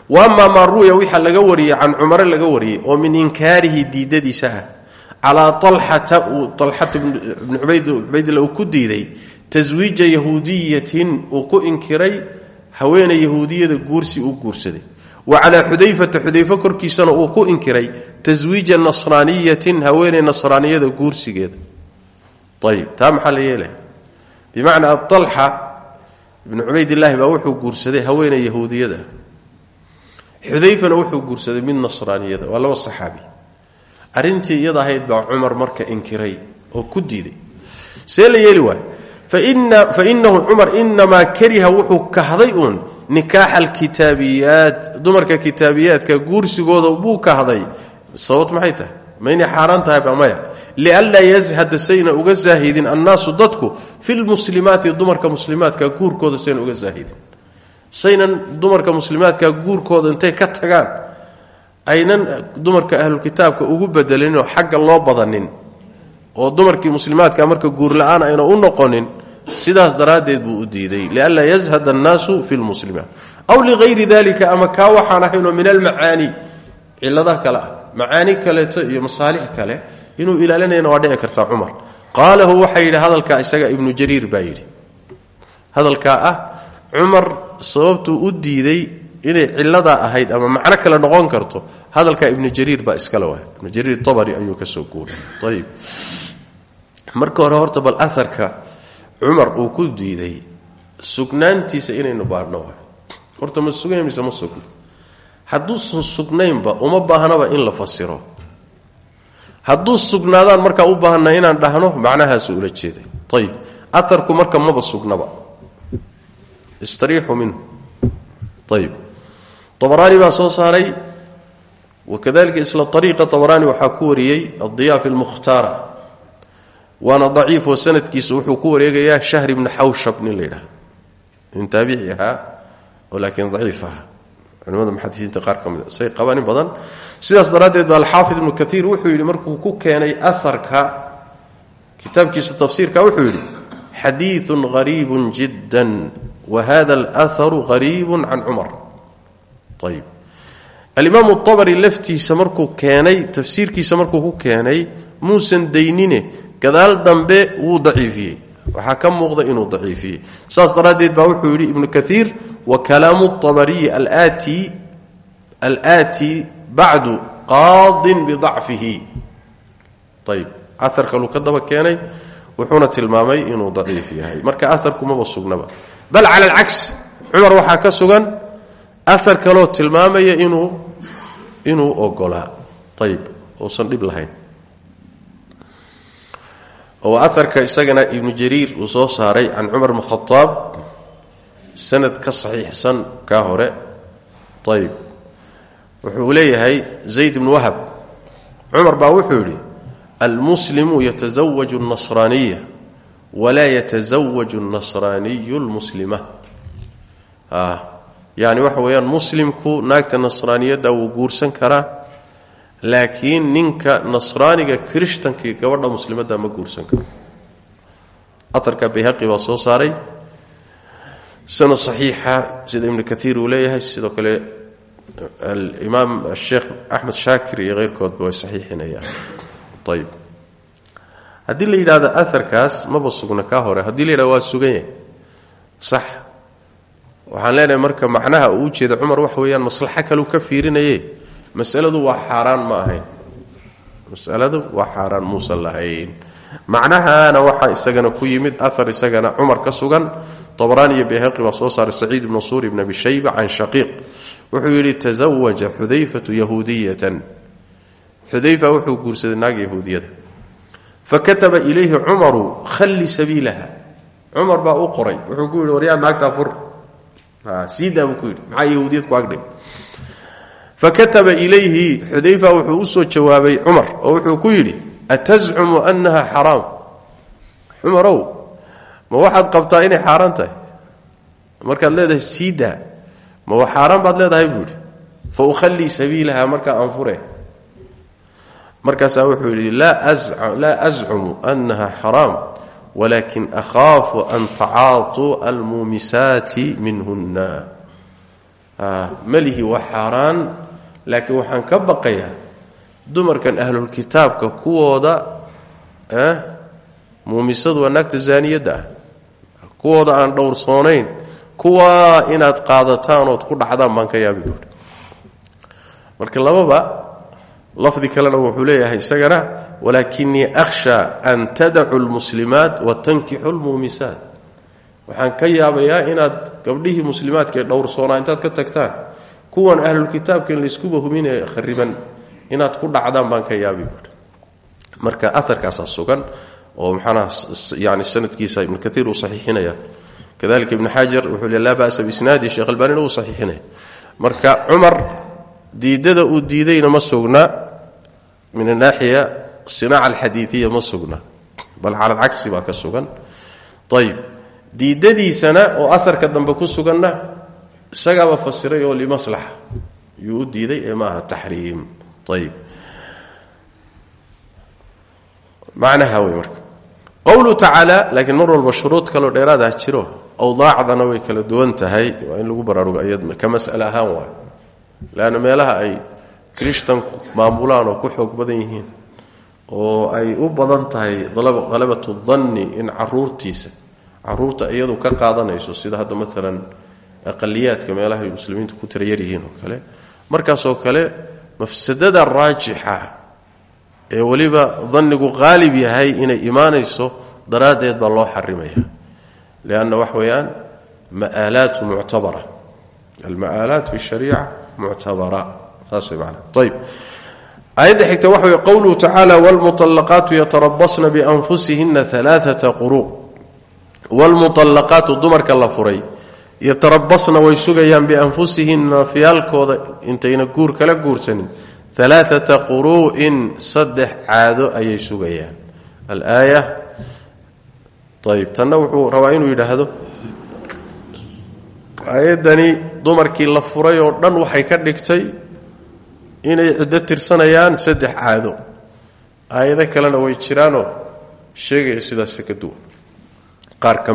wa amaa maa ru'ya laga wariyey can cumare laga wariyey oo min inkaarihi diidadiisa ah calaa alxata alxata ibni cubaydilla uu ku diiday taswiija yahuudiyatin uu ku inkiray haweeney yahuudiyada guursi uu guursaday wa calaa xudayfata xudayfe korkiisana uu ku inkiray taswiija nasraaniyatin haweeney nasraaniyada guursigeeda. Ayib taa maxaa la yeelaya bimacnaa alxa baa wuxuu guursaday haweeney yahuudiyada. Xudayfana wuxuu guursaday mid nasraaniyada waa laba saxaabi. Arrintii iyada baa cumar marka inkiray oo ku diiday. See la yeeli waay. Fa inahu cumar inamaa kariha wuxuu kahday uun nikaaxa alkitaabiyaat dumarka kitaabiyaadka guursigooda buu kahday sababt maxay tahay? Ma inay xaaraan tahay ba maya. Lianlaa yazhada sayna uga zaahidin annaasu dadku fi lmuslimaati dumarka muslimaadka guurkooda sayna uga zaahidin. Saynan dumarka muslimaadka guurkooda intay ka tagaan aynan dumarka ahlukitaabka ugu bedelinoo xagga loo badanin oo dumarkii muslimaadka marka guurla-aan ayna u noqonin sidaas daraaddeed buu u diiday lianlaa yazhad annaasu fi lmuslimaat aw ligayri dalika ama kaa waxaan ahaynoo min almacaani ciladaha kale ah macaani kaleeto iyo masaalix kale inuu ilaalinayana waa dhici kartaa cumar. Qaalahu waxaa yidhi hadalkaa isaga ibnu jariir baa yidhi. Ah cumar sababtuu u diiday inay ciladaa ahayd ama macno kale noqon karto hadalkaa ibnu jariir baa iskale waay ibnu jariir abari ayuu ka soo guuray. Marka hore horta bal aharka cumar uu ku diiday sugnaantiisa inaynu baadhno horta ma sugnayn mise ma sugna hadduusan sugnaynba uma baahnaba in la fasiro. Hadduu sugnaadaan markaa u baahanna inaan dhahno macnahaasu ula jeeday. Ayib aharku marka maba sugnaba. Istariixu minhu. Ayib abaraani baa soo saaray. Wakadalika isla ariiqa abaraani waxaa ku wariyey addiya fi lmukhtaara waana daciif oo sanadkiisu wuxuu ku wareegayaa shahr ibni xawshab nin la yidhaha nin taabici ahaa oo laakiin daciif ah culimada muxadisiinta qaar ka mid say qabaan in badan. Sidaas daraaddeed ba alxaafid ibnu kaiir wuxuu yidhi markuu ku keenay aharka kitaabkiisa tafsiirka wuxuu yidhi xadiiun gariibun jiddan wa hada alharu gariibun can cumar ayib alimaamu abari laftiisa markuu keenay tafsiirkiisa markuu ku keenay muusan daynine gadaal dambe wuu daciifiyey. Waxaa ka muuqda inuu daciifiyey. Saas daraaddeed baa wuxuu yidhi ibnu kaiir wa kalaamu abariyi alaati bacdu qaadin bidacfihi. Ayib aar kaluu ka daba keenay wuxuuna tilmaamay inuu daciif yahay. Marka aarkumaba sugnaba. Bal cala alcagsi cumar waxaa ka sugan aar kaloo tilmaamaya inuu inuu ogolaa ayib uusan dhib lahayn oo aarka isagana ibnu jariir uu soo saaray can cumar bn khaaab sanad ka saxiixsan kaa hore. Ayib wuxuu leeyahay zayd bnu wahab. Cumar baa wuxuu yidhi almuslimu yatasawaju اnasraaniya walaa yatasawaju اnasraaniyu lmuslima yani waxa weeyaan muslimku naagta nasraaniyadda wuu guursan karaa laakiin ninka nasraaniga kirishtankii gabadha muslimadda ma guursan karo. Aarka bayhaqi baa soo saaray. Sanad saxiixa sida ibnu kaiir uu leeyahay sidoo kale alimaam asheekh axmed shaakir iyo keyrkoodba way saxiixinayaan. Ayib haddii la yidhahdo aarkaas maba sugna kaa hore. Haddii la yidhahdo sugan yahay sax. Waxaan leenahay marka macnaha uu ujeeda cumar waxa weeyaan maslaxo kaleu ka fiirinaye masaladu waa xaaraan ma ahayn. Masaladu waa xaaraan muusan lahayn. Macnahaana waxaa isagana ku yimid aar isagana cumar ka sugan abaraani iyo bayhaqi baa soo saaray saciid ibnu suur ibn abi shayba can shaqiiq. Wuxuu yidhi tasawaja xudayfatu yahuudiyatan. Xudayfa wuxuu guursaday naag yahuudiyada. Fakataba ilayhi cumaru khalli sabiilaha. Cumar baa u qoray. Wuxuu ku yidhi waryaa naagtaa fur. Siidaa buu ku yidhi. Maxaa yahuudiyad ku agdhay fakataba ilayhi xudayfa wuxuu u soo jawaabay cumar oo wuxuu ku yidhi atazcumu annaha xaraam? Cumarow ma waxaad qabtaa inay xaaraan tahay? Markaad leedahay siidaa ma wa xaaraan baad leedahay buu yidhi. Fa ukhallii sabiilaha markaa aan fure. Markaasaa wuxuu yidhi laa azcumu annaha xaraam walakin akhaafu an tacaatuu almuumisaati minhunna. Malihi waa xaaraan laakiin waxaan ka baqayaa dumarkan ahlulkitaabka kuwooda muumisadu waa naagta zaaniyadda ah. Kuwooda aan dhowrsoonayn kuwaa inaad qaadataan ood ku dhacdaan baan ka yaabi buuri marka lababa lafdi kalena wuxuu leeyahay isagana walaakinii akhsha an tadacu lmuslimaat wa tankixu lmuumisaat. Waxaan ka yaabayaa inaad gabdhihii muslimaadka ee dhowrsoonaa intaad ka tagtaan kuwan ahlulkitaabkan layskuba huminee khariban inaad ku dhacdaan baan ka yaabi marka aarkaasaa sugan oo maxaanaa yani sanadkiisa ibnu kaiir uu saxiixinaya kadalika ibnu xajar wuxuu le laa ba'sa biisnaadi sheekh albaanina uu saxiixinaya marka cumar diidada uu diidayna ma sugna min anaaxiya sinaaca alxadiiiya ma sugna bal cala alcagsi baa ka sugan. Ayib diidadiisana oo aarka dambe ku suganna isagaaba fasiray oo limaslaxa. Yuu u diiday ee maaha taxriim. Ayib macnaha marka. Qowluhu tacaala laakiin mar walba shuruud kaloo dheeraadah jiro awdaacdana way kala duwan tahay. Waa in lagu baraarugo iyadna ka mas'ale ahaan waay meelaha ay kirishtanku maamulaan ku xoog badan yihiin oo ay u badan tahay qalabatu danni in caruurtiisa carruurta iyadu ka qaadanayso sida hadda maalan aqaliyaadka meelaha ay muslimiintu ku tira yaryihiin oo kale. Markaasoo kale mafsadada raajixa ee weliba dannigu qaalib yahay inay imaanayso daraaddeed baa loo xarimaya. Lianna wax weeyaan ma'aalaatu muctabara alma'aalaat fi shariica muctabara saas way ayib aayadda xigta waxa wey qowluhu tacaala waalmuطallaqaatu yatarabasna bianfusihina alaaata quruu waalmuطallaqaatu dumarka la furay yatarabasna way sugayaan bianfusihinna nafyaalkooda intayna guur kala guursanin. Alaaata quruu'in saddex caado ayay sugayaan. Alaaya ayib tanna wuxuu rabaa inuu yidhaahdo aayaddani dumarkii la furay oo dhan waxay ka dhigtay inay ciddo tirsanayaan saddex caado. Aayado kalena way jiraanoo sheegaya sidaas ka duwan. Qaar ka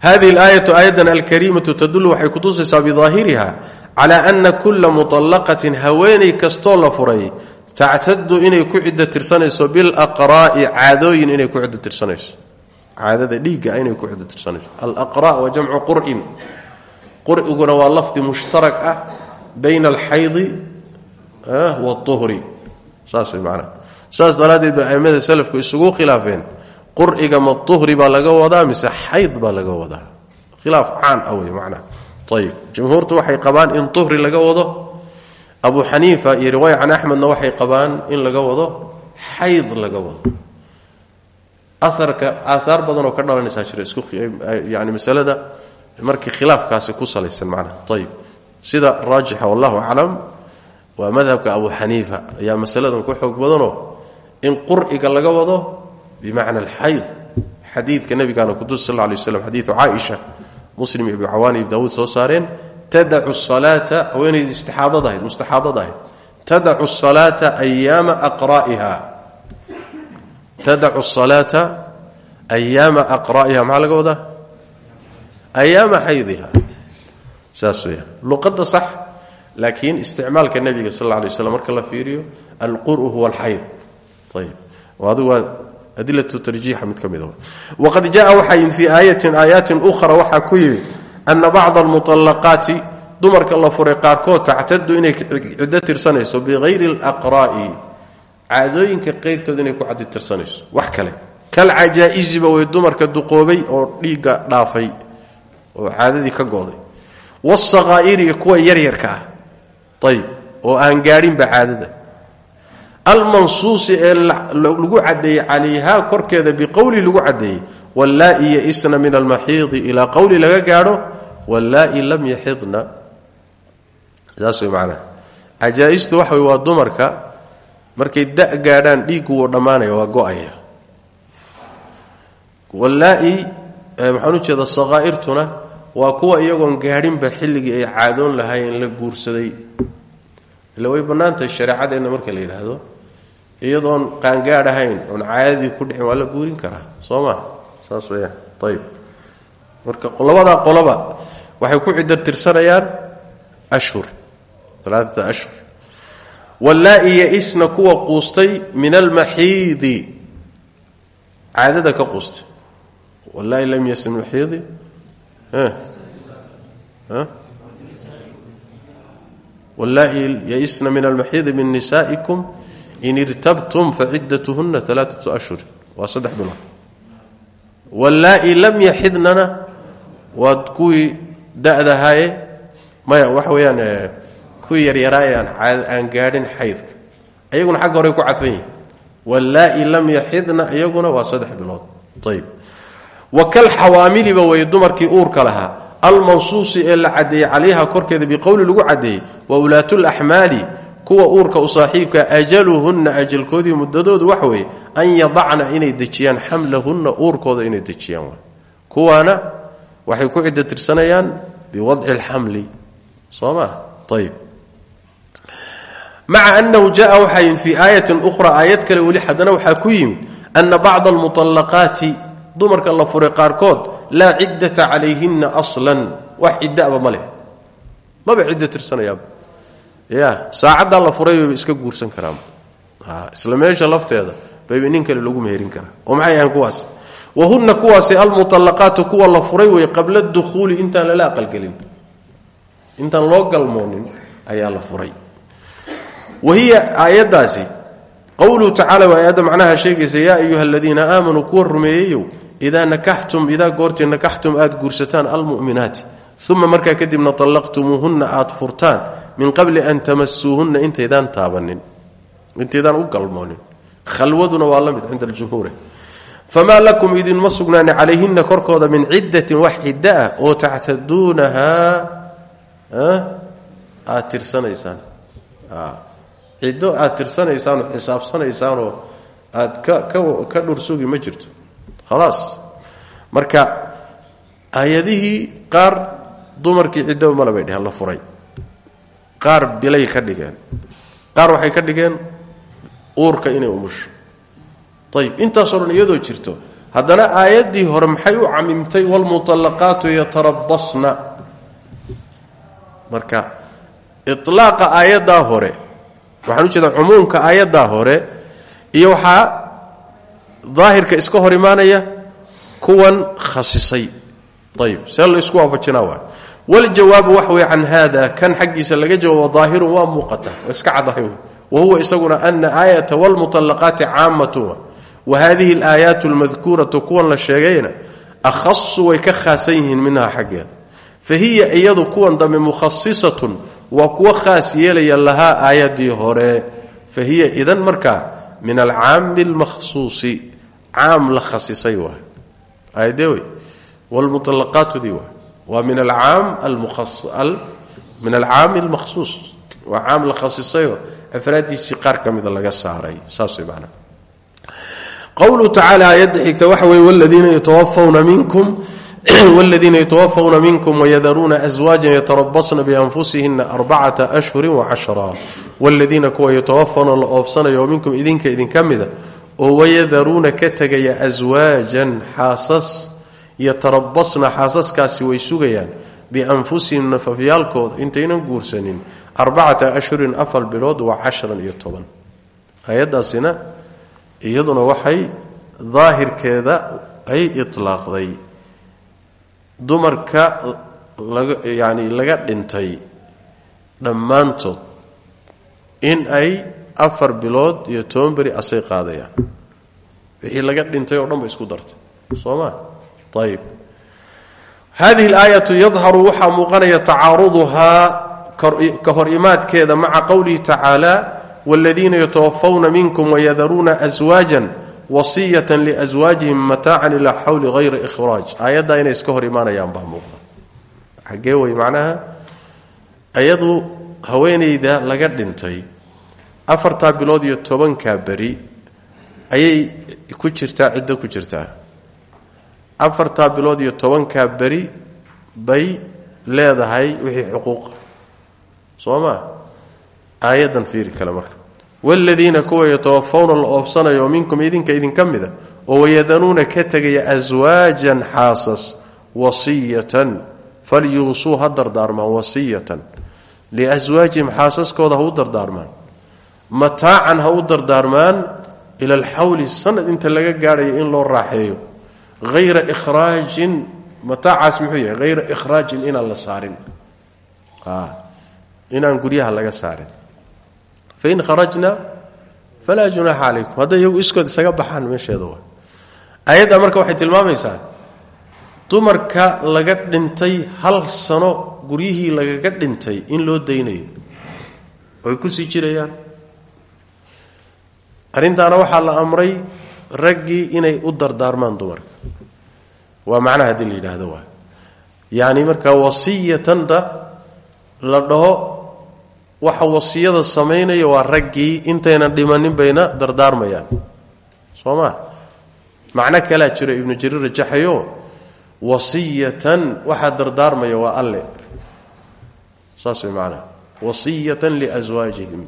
hadihi alaayatu aayadan alkariimatu tadullu waxay kutusaysaa bidaahiriha cala ana kula muطallaqatin haweenay kastoo la furay tactadu inay ku ciddo tirsanayso bilaqraa'i caadooyin inay ku ciddo tirsanayso caadada dhiigga inay ku ciddo tirsanayso alaqra' wa jamcu qur'in qur'iguna waa lafdi mushtarak ah bayna alxaydi waاuhri saas way khilaafeen qur'iga ma uhri baa laga wadaa mise xayd baa laga wadaa. khilaaf caan ah wey macnaha ayib waxay qabaan in uhri laga wado. Abu xaniifa iyo riwaaya can axmedna waxay qabaan in laga wado xayd laga wado. Aarka aahaar badanoo ka dhalanaysaa jira isku yani masalada markii khilaafkaasi ku salaysan macnaha ayib sida raajixa wallahu aclam waa madhabka abu xaniifa. Ayaa masaladan ku xoog badanoo in qur'iga laga wado bimacna alxayd xadiidka nabigaana kudus sal lay waslam xadiidu caaisha muslim ibnu cawaani ibn daawuud soo saareen tadacu salaata haweenaydii istixaadada ahayd mustaxaadada ahayd tadacu salaata ayaama aqra'iha tadacu salaata ayaama aqra'iha maxaa laga wadaa ayaama xaydiha saas weeyaan luqadda sax laakiin isticmaalka nebiga sal alla alay waslam marka la fiiriyo alqur'u huwa alxayd ayib adigu waa mida waqad jaa waxaa fii aayatin aayaatin ukhra waxaa ku yimid ana bacda almuطallaqaati dumarka la furay qaarkood tactadu inay ciddo tirsanayso bikayri alaqra'i caadooyinka qayrkood inay ku caddi tirsanayso. Wax kale kalcajaa'iziba way dumarka duqoobay oo dhiigga dhaafay oo caadadii ka go'day. Wاsaqaa'iri kuwa yaryarka ah almansuusi ee lagu caddeeyey calayhaa korkeeda biqowli lagu caddeeyey wallaa'i yaisna min almaxiidi ilaa qowli laga gaadho wallaa'i lam yaxidna. Saas way macnaha cajaa'istu waa markay da' gaadhaan dhiiggu wuu dhammaanaya waa go'aya. Wallaa'i jeeda saqaa'irtuna waa kuwa iyagoon gaadhinba xilligii ay caadoon lahaayeen la guursaday. Ila way bannaantahay shareecadeenna marka la yidhaahdo iyadoon qaangaadh ahayn oon caadadii ku dhicin waa la guurin karaa soo ma? Saas weyaan ayib marka labadaa qoloba waxay ku ciddo tirsanayaan ashhur alaaata ashhur. Wallaa-i ya-isna kuwa quustay min almaxiidi caadada ka quustay. Wallaahi lam yasn maxiidi? Wallaahi yaisna min almaxiidi min nisaa'ikum in irtabtum faciddatuhuna alaaatu ashhuri waa saddex bilood. Wallaa-i lam yaxidnana waad kuwii da-dahaye maya waxa weeyaan kuwii yaryaraaye aan gaadhin xaydka. Ayaguna xagga horey ku cadfan yihiin lam yaxidna iyaguna waa saddex bilood. Ayb wa kal xawaamiliba weeye dumarkii uurka lahaa. Almansuusi ee la cadeeyey calayha korkeeda biqowli lagu cadeeyey wa ulaatulaxmaali kuwa uurka u saaxiibka ajaluhunna ajalkoodii muddadoodu waxa weeye an yadacna inay dejiyaan xamlahunna uurkooda inay dejiyaan kuwaana waxay ku ciddo tirsanayaan biwadci alxamli. Soo maa ayb maca anahu jaa waxaa yimid fii aayatin ukhra aayad kale weli haddana waxaa ku yimid ana bacda almuطallaqaati dumarka la furay qaarkood laa ciddata calayhina aslan. Wax ciddaba ma leh. Maba ciddo ya saacaddaa la furay bayba iska guursan karaan. Isla meesha lafteeda bayba nin kale lagu meherin karaa. Oo maxay ahayn kuwaas? Wahunna kuwaasi almuطallaqaatu kuwa la furay wey qabla dukhuuli intaan lala aqalgelin. Intaan loo galmoonin ayaa la furay. Wahiya aayaddaasi qowluhu tacala waa macnaha sheegaysa yaa ayuha aladiina aamanuu kuwa rumeeyeyow idaa nakaxtum idaa goortii nakaxtum aad guursataan almu'minaati uma markaa kadibna allaqtumuuhunna aad furtaan min qabli an tamasuuhunna intaydaan taabanin. Intaydaan u galmoonin. Khalwaduna waa la mid cinda aljumhuure famaa lakum idinma sugnaani calayhina korkooda min ciddatin wax ciddo ah oo tactaduunahaa aad tirsanaysaan. Ciddo aad xisaabsanaysaanoo aad ka dhursugi ma jirto. Khalaas. Marka aayadihii qaar dumarkii ciddoba male bay dheheen la furay. Qaar bilay ka dhigeen. Qaar waxay ka dhigeen uurka inay umusho ayib intaasoo dhan iyadoo jirto haddana aayaddii hore maxay u camimtay? Waalmuطallaqaatu yatarabasna marka ilaaqa aayaddaa hore waxaan u jeedaa cumuumka aayaddaa hore iyo waxaa daahirka iska hor imaanaya kuwan khasisay. Ayib see la isku waafajinaa waa waljawaabu wax wey can hada kan xaggiisa laga jawaabo daahirun waa muuqata iska caddahay wa huwa isaguna ana aayata wlmuطallaqaati caamatun wa hadihi alaayaat almadkuuratu kuwan la sheegayna akhasu way ka khaasan yihiin minhaa xaggeeda fa hiya iyadu kuwan dambe mukhasisatun waa kuwa khaas yeelaya lahaa aayadii hore fa hiya idan markaa min alcaami almakhsuusi caam la khasisay waay aayadee wey wlmuطalaqaatudii waay waa min alcaam min alcaami almakhsuus waa caam la khasisayoo afraaddiisii qaar ka mida laga saaray. Saas way macnaa qowluhu tacaala aayadda xigta waxa weye wladiina yatawafawna minkum wladiina yatawafawna minkum wayadaruuna aswaajan yatarabasna bianfusihina arbacata ashhuri wacashra wladiina kuwa yatawafawna la oofsanaya oo minkum idinka idinka mida oo wayadaruuna ka tegaya aswaajan xaasas yatarabasna xaasaskaasi way sugayaan bianfusihim nafafyaalkooda intaynan guursanin. Arbacata ashhurin afar bilood wa cashran iyo toban. Ayadaasina iyaduna waxay daahirkeeda ay itlaaqday. Dumarka yacni laga dhintay dhammaantood in ay afar bilood iyo toban beri asay qaadayaan. Wixii laga dhintay oo dhan ba isku dartay. Soo ma ayib hadihi alaayatu yadharu waxaa muuqanaya tacaaruduhaa ka hor imaadkeeda maca qowlihi tacaala wاladiina yatawafawna minkum wayadaruuna aswaajan wasiyatan liaswaajihim mataacan ilaa xawli hayri ikhraaj aayaddaa inay iska hor imaanayaan baa muuqda xaggee wey macnaha ayadu haweenayda laga dhintay afartaa bilood iyo tobankaa beri ayay ku jirtaa ciddo ku jirtaa afartaa bilood iyo tobankaa beri bay leedahay wixii xuquuqa soo maa aayaddan fiiri kale marka. Waaladiina kuwa yatawafawna la oofsanayo minkum idinka idinka mida oo wayadanuuna ka tegaya aswaajan xaasas wasiyatan. Falyuusuu ha dardaarmaan wasiyatan. Liaswaajihim xaasaskooda ha u dardaarmaan. Mataacan ha u dardaarmaan ila alxawli sanad inta laga gaadhayo in loo raaxeeyo hayra ihraajin mataacaas muxuu yahay hayra ikhraajin inaan la saarin inaan guryaha laga saarin fain kharajna falaa junaaxa calaykum hadday iyagu iskood isaga baxaan meesheeda wa ayadda marka waxay tilmaamaysaa dumarka laga dhintay hal sano guryihii lagaga dhintay in loo daynayo oy ku sii jirayaan arrintaana waxaa la amray raggii inay u dardaarmaan dumarka. Waa macnaha haddii la yidhaahdo waa. Yacni marka wasiyatanda la dhaho waxa wasiyada samaynaya waa raggii intaynan dhimanin bayna dardaarmayaan. Soo ma macno jiro ibnu jariir rajaxayo wasiyatan waxaa dardaarmaya waa alle. Saas way macnaha. Wasiyatan liaswaajihim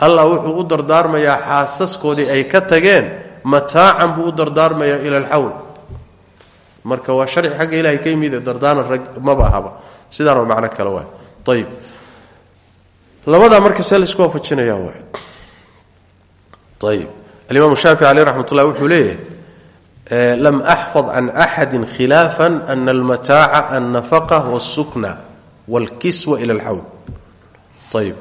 allah wuxuu u dardaarmayaa xaasaskoodii ay ka tageen mataacan buu u dardaarmayaa ila alxawl. Marka waa sharci xagga ilahay ka yimid dardaaran rag maba ahaba sidaana waa macno kale waay ayib labadaa marka see la isku waafajinaya waay ayib alimaam shaafici caleyh raxmat ullahi wuxuu leeyahay lam axfad can axadi khilaafa ana almataaca alnafaqa wاsukna wاlkiswa ila alxawl. Ayib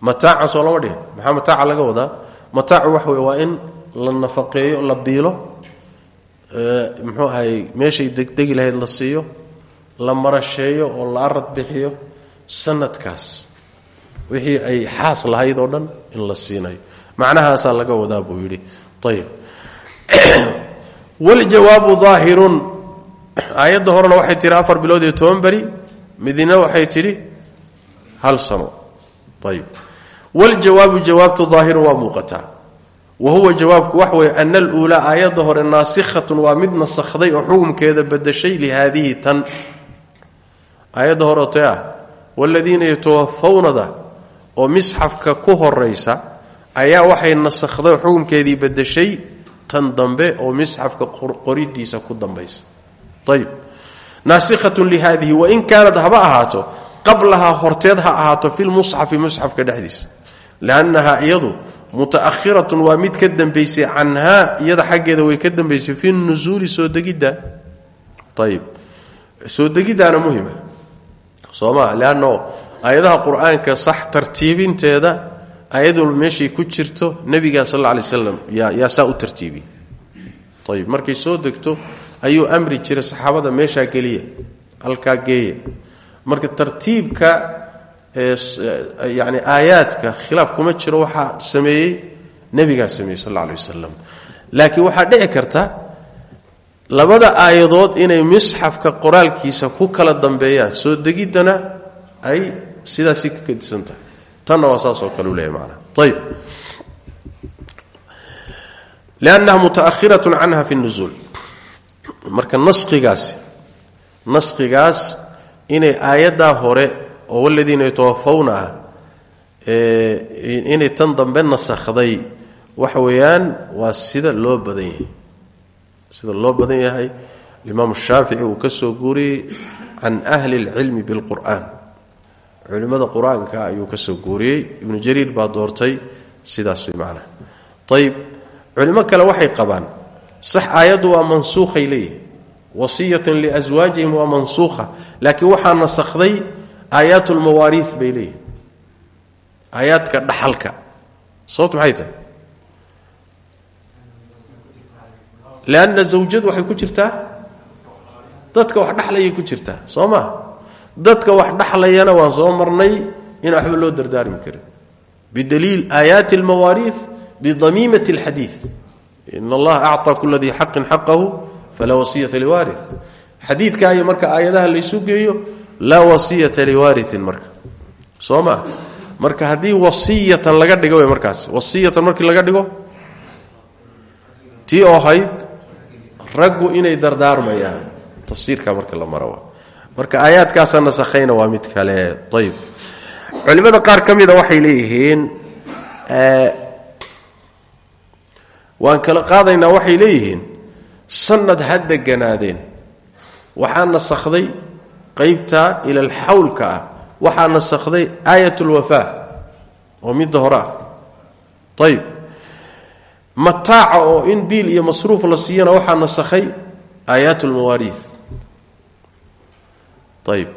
mataaca soo lama dhihin. Maxaa mataaca laga wadaa? Mataacu la nafaqeeyo la biilo muxuu ahay meeshay degdegi lahayd la siiyo la marasheeyo oo la arad bixiyo sanadkaas. Wixii ay xaas lahayd oo dhan in la siinayo. Macnahaasaa laga wadaa buu yidhi. Ayib waljawaabu daahirun aayadda horena waxay tihi afar bilood iyo toban midina waxay tidhi hal sano. Ayib waljawaabu jawaabtu daahirun waa muuqataa wa huwa jawaabku wax weeye ana aluulaa aayadda hore naasikhatun waa mid nasakhday oo xukumkeeda badashay lihaadihi tan aayadda hore ote ah waaladiina yatawafawnada oo misxafka ku horaysa ayaa waxay nasakhday oo xukumkeedii badashay tan dambe oo misxafka qoridiisa ku dambaysa ayib naasikhatun lihaadihi wain kaanad haba ahaato qablahaa horteed ha ahaato fi lmusxafi musxafka dhexdiisa liannahaa iyadu muta'ahiratun waa mid ka dambaysay canhaa iyada xaggeeda way ka dambaysay fi nusuuli soo degidda. Ayib soo degiddaana muhima. Soo maa leanno aayadaha qur'aanka sax tartiibinteeda ayad walba meeshay ku jirto nebigaa sal alla lay slam yaa saa u tartiibiyey ayib markay soo degto ayuu amri jiray saxaabada meeshaa geliya halkaa geeya marka tartiibka yani aayaadka khilaaf kuma jiro waxaa sameeyey nebigaa sameeyey sal alla alay laakiin waxaa dhici karta labada aayadood inay misxafka qoraalkiisa ku kala dambeeyaan. Soo degiddana ay sidaasi ka gedisan tahay. Tanna waa saasoo kale u leeyahy maanaa ayib liannaha muta'ahiratun canha fi nuzuul. Marka naskigaasi naskigaas inay aayaddaa hore oo waladiina yatawafawna ah inay tan dambe nasakhday waxa weeyaan waa sida loo badan yahay. Sida loo badan yahay. Imaamu shaafici uu ka soo guuriyey can ahli اlcilmi biاlqur'an culimmada qur'aanka ayuu ka soo guuriyey. Ibnu jariir baa doortay sidaas way macnaha ayib culimo kale waxay qabaan sax aayaddu waa mansuukhay leeyihi wasiyatan liaswaajihim waa mansuukha laakiin waxaa nasakhday aayaat lmawaariih bay leeyihi aayaadka dhaxalka. Sababtu maxay tahay? Leanna zawjadu waxay ku jirtaa? Dadka wax dhaxlayay ku jirtaa soo ma? Dadka wax dhaxlayana waan soo marnay in waxba loo dardaarmi karin. Bidaliil aayaati almawaariih bidamiimati alxadiid in allaha acطaa kula dii xaqin xaqahu falaa wasiyata liwaari xadiidkaayo marka aayadaha laysu geeyo laa wasiyata liwaariin marka. Soo ma? Marka haddii wasiyatan laga dhigo markaas. Wasiyatan markii laga dhigo? Tii oo hayd raggu inay dardaarmayaan. Tafsiirka marka la maro marka aayaadkaasaa nasakhayna waa mid kale. Ayb culimada qaar ka waxay leeyihiin waan kala qaadaynaa waxay leeyihiin sanad ha deganaadeen waxaa nasakhday qaybta ila alxawlka ah. Waxaa nasakhday aayat lwafaa oo midda hore ah. Ayib mataaca oo in biil iyo masruuf la siiyana waxaa nasakhay aayaat lmawaariid ayib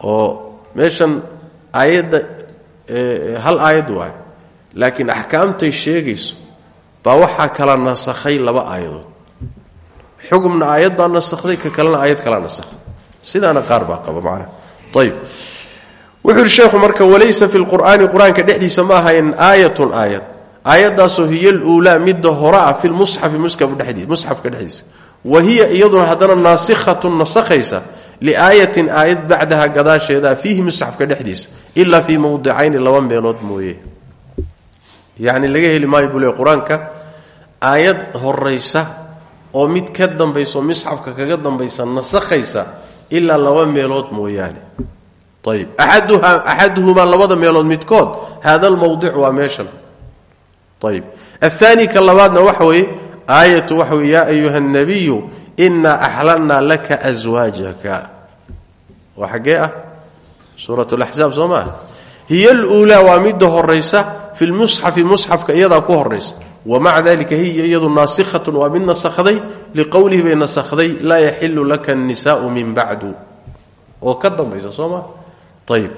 oo meeshan aayadda hal aayad waay. Laakiin axkaamtay sheegayso baa waxaa kala nasakhay laba aayadood. Xugumna aayad baa nasakhday ka kalena aayad kalaa nasakhay sidaana qaar baa qaba macnaha. Ayib wuxuu sheekhu marka walaysa fi lqur'aani qur'aanka dhexdiisa ma ahayn aayatun aayad. Aayaddaasoo hiya aluulaa midda hore ah fi lmusxafi musxafka dhexdiisa. Wa iyaduna haddana naasikhatun nasakhaysa liaayatin aayad bacdaha gadaasheeda fiihi musxafka dhexdiisa ilaa fii mowdicayni laba meelood mooye. Yacni laga heli maayo buu le qur'aanka oo mid ka dambaysa oo misxafka kaga dambaysa nasakhaysa ilaa laba meelood mooyaane. Aaduha axaduhumaa labada meelood midkood hada almowdic waa meeshan. Ayib ahaani ka labaadna waxa weeye aayatu waxa weye yaa ayuha nabiyu inaa axlalnaa laka aswaajaka waa xaggee ah? Suurat laxsaab soo ma ah hiya aluulaa waa midda horaysa fi lmusxafi musxafka iyadaa ku horaysa wamaca dalika hiya iyadu naasikhatun waa mid nasakday liqowlihi bay nasakday laa yaxilu laka annisaau min bacdu oo ka dambaysa soo ma ayib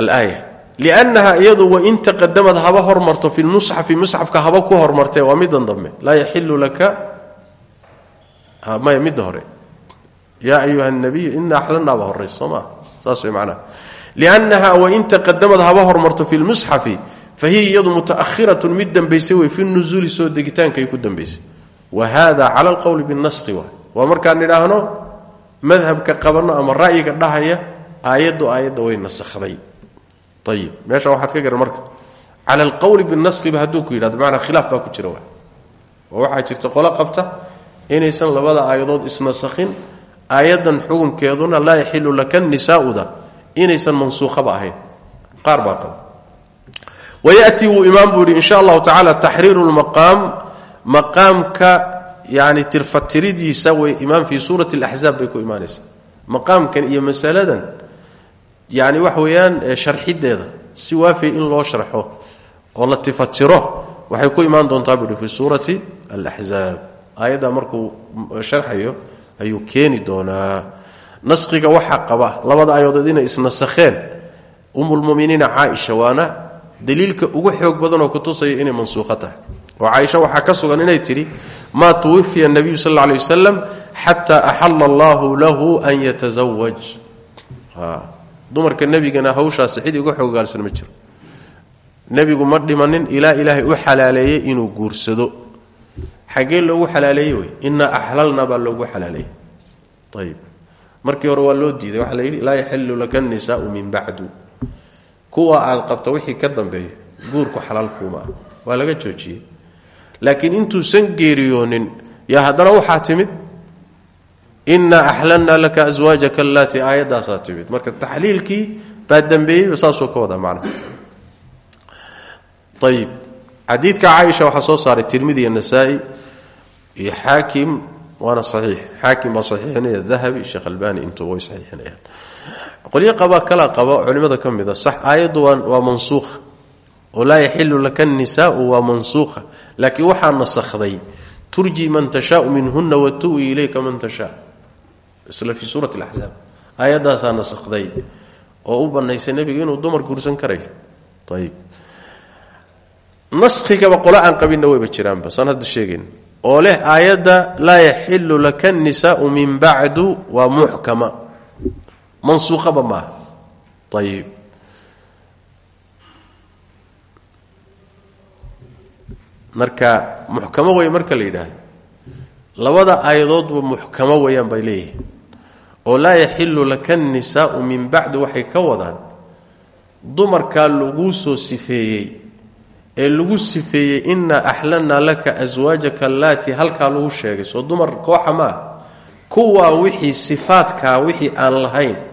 alaaya liannaha iyadu wain taqadamad haba hormarto fi lmusxafi musxafka haba ku hormartee waa middan dambe laa yaxilu laka maya midda hore yaa ayuha nabiyu ina axlanaaba horaysa soo maa saas way macnaha liannaha wain taqadamad haba hormarto fi lmusxafi fa hiya iyadu muta'ahiratun mid dambaysay wey fi nusuuli soo degitaankay ku dambaysay wa hada cala alqowli binasqi waay waa markaan nidhaahno madhabka qabanno ama ra'yiga dhahaya aayaddu aayadda way nasakhday ayib meesha waxaad ka garan marka cala alqowli binasqiba hadduu ku yidhahdo bimacnaa khilaaf baa ku jira waay oo waxaa jirta qolo qabta inaysan labada aayadood isnasakhin aayaddan xukunkeeduna laa yaxilu laka nisaauda inaysan wayatii wuu imaan buu yidhi insha allahu tacala taxriiru lmaqaam maqaamka yani tirfatiridiisa way imaan fii suurati alaxzaab bay ku imaanaysaa maqaamkan iyo masaladan yani waxa weeyaan sharxideeda si waafiya in loo sharxo oo la tifatiro waxay ku imaan doontaa buu yidhi fii suurati alaxzaab aayadda markuu sharxayo ayuu keeni doonaa nasqiga waxaa qaba labada aayadood inay daliilka ugu xoog badanoo kutusaya inay mansuuqo tahay. Oo caaisha waxaa ka sugan inay tidhi maa tuwafiya nabiyu sal alla alay wasalam xataa axala allahu lahu an yatasawaj dumarka nebigana hawshaasi cid uga xoogaalsan ma jiro. Nebigu ma dhimanin ilaa ilaahay u xalaaleeyey inuu guursado. Xaggee loogu xalaaleeyey wey inaa axlalna baa loogu xalaaleeyey ayib markii hore waa loo diiday waxaa la yidhi laa yaxilu laka nisaau min bacdu kuwa aad qabto wixii ka dambeeya guurku xalaalkuuma ah waa laga joojiyey. Laakiin intuusan geeriyoonin yaa haddana waxaa timid? Inaa axlalnaa laka aswaajaka allaati aayaddaasaa timid. Marka taxliilkii baa dambeeyeyba saasuu ka macnaha ayib xadiidka caaisha waxaa soo saaray tirmidi iyo nasaa-i iyo xaakim waana saxiix. Xaakim baa saxiixinaya dahabi sheekh albani intuba way saxiixinayaan qolyo qabaa kala qaba culimada ka mid a sax aayaddu waa mansuukha oo laa yaxilu laka nisaau waa mansuukha laakiin waxaa nasakhday turji man tashaau minhuna watuwi ilayka man tashaa isla fii suurati alaxzaab aayaddaasaa nasakhday oo u banaysay nebiga inuu dumar guursan karayo ayib naskigaba qolo aan qabinna wayba jiraanba saan hadda sheegayn oo leh aayadda laa yaxilu laka nisaau min bacdu waa muxkama mansuuqaba maaha. Ayib marka muxkamo wey marka la yidhaahdo labada aayadoodba muxkamo weeyaan bay leeyihiin. Oo laa yaxilu laka nisaau min bacdu waxay ka wadaan dumarkaa laguu soo sifeeyey ee lagu sifeeyey inaa axlalnaa laka aswaajaka allaati halkaa lagu sheegay. Soo dumar kooxa ma kuwaa wixii sifaadkaa wixii aan lahayn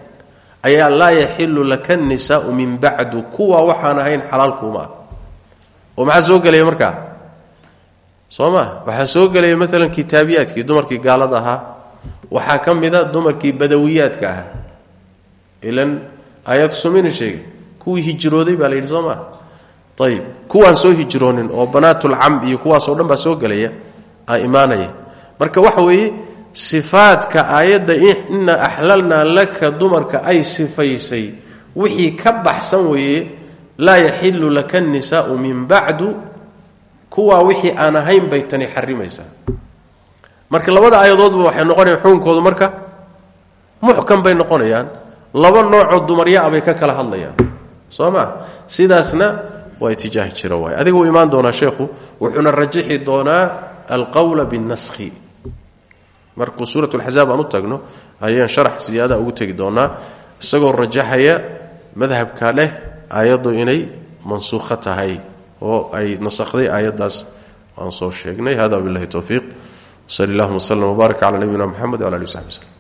ayaa laa yaxilu laka nisaau min bacdu kuwaa waxaan ahayn xalaalkuuma ah. Oo maxaa soo gelaya markaa? Soo waxaa soo gelaya maalan kitaabiyaadkii dumarkii gaalada ahaa. Waxaa ka mida dumarkii badawiyaadka ahaa. Ilan aayaadku somayna sheegay. Kuwii hijrooday baa la yidhi soo ayib kuwaan soo hijroonin oo banaatulcam iyo kuwaasoo dhan baa soo gelaya aa imaanaya. Marka waxa weeye sifaadka aayadda ina axlalnaa laka dumarka ay sifaysay. Wixii ka baxsan weeye laa yaxilu laka nisaau min bacdu kuwaa wixii aan ahayn bay tani xarimaysaa marka labada aayadoodba waxay noqonayan xukunkoodu marka muxkam bay noqonayaan. Laba noocoo dumaryaa bay ka kala hadlayaan. Soo ma sidaasna waa itijaahi jira waay adiga uu imaan doonaa sheekhu. Wuxuuna rajixi doonaa alqowla binnaskhi markuu suurat lxazaab aan u tagno ayaan sharax siyaada ugu tegi doonaa isagoo rajaxaya madhabka leh aayaddu inay mansuukho tahay oo ay nasakhday aayaddaas aan soo sheegnay. Hada billahi towfiiq sal allahuma wslm wbaarak cala nabiyina mxamed wala ali w saxbi wslm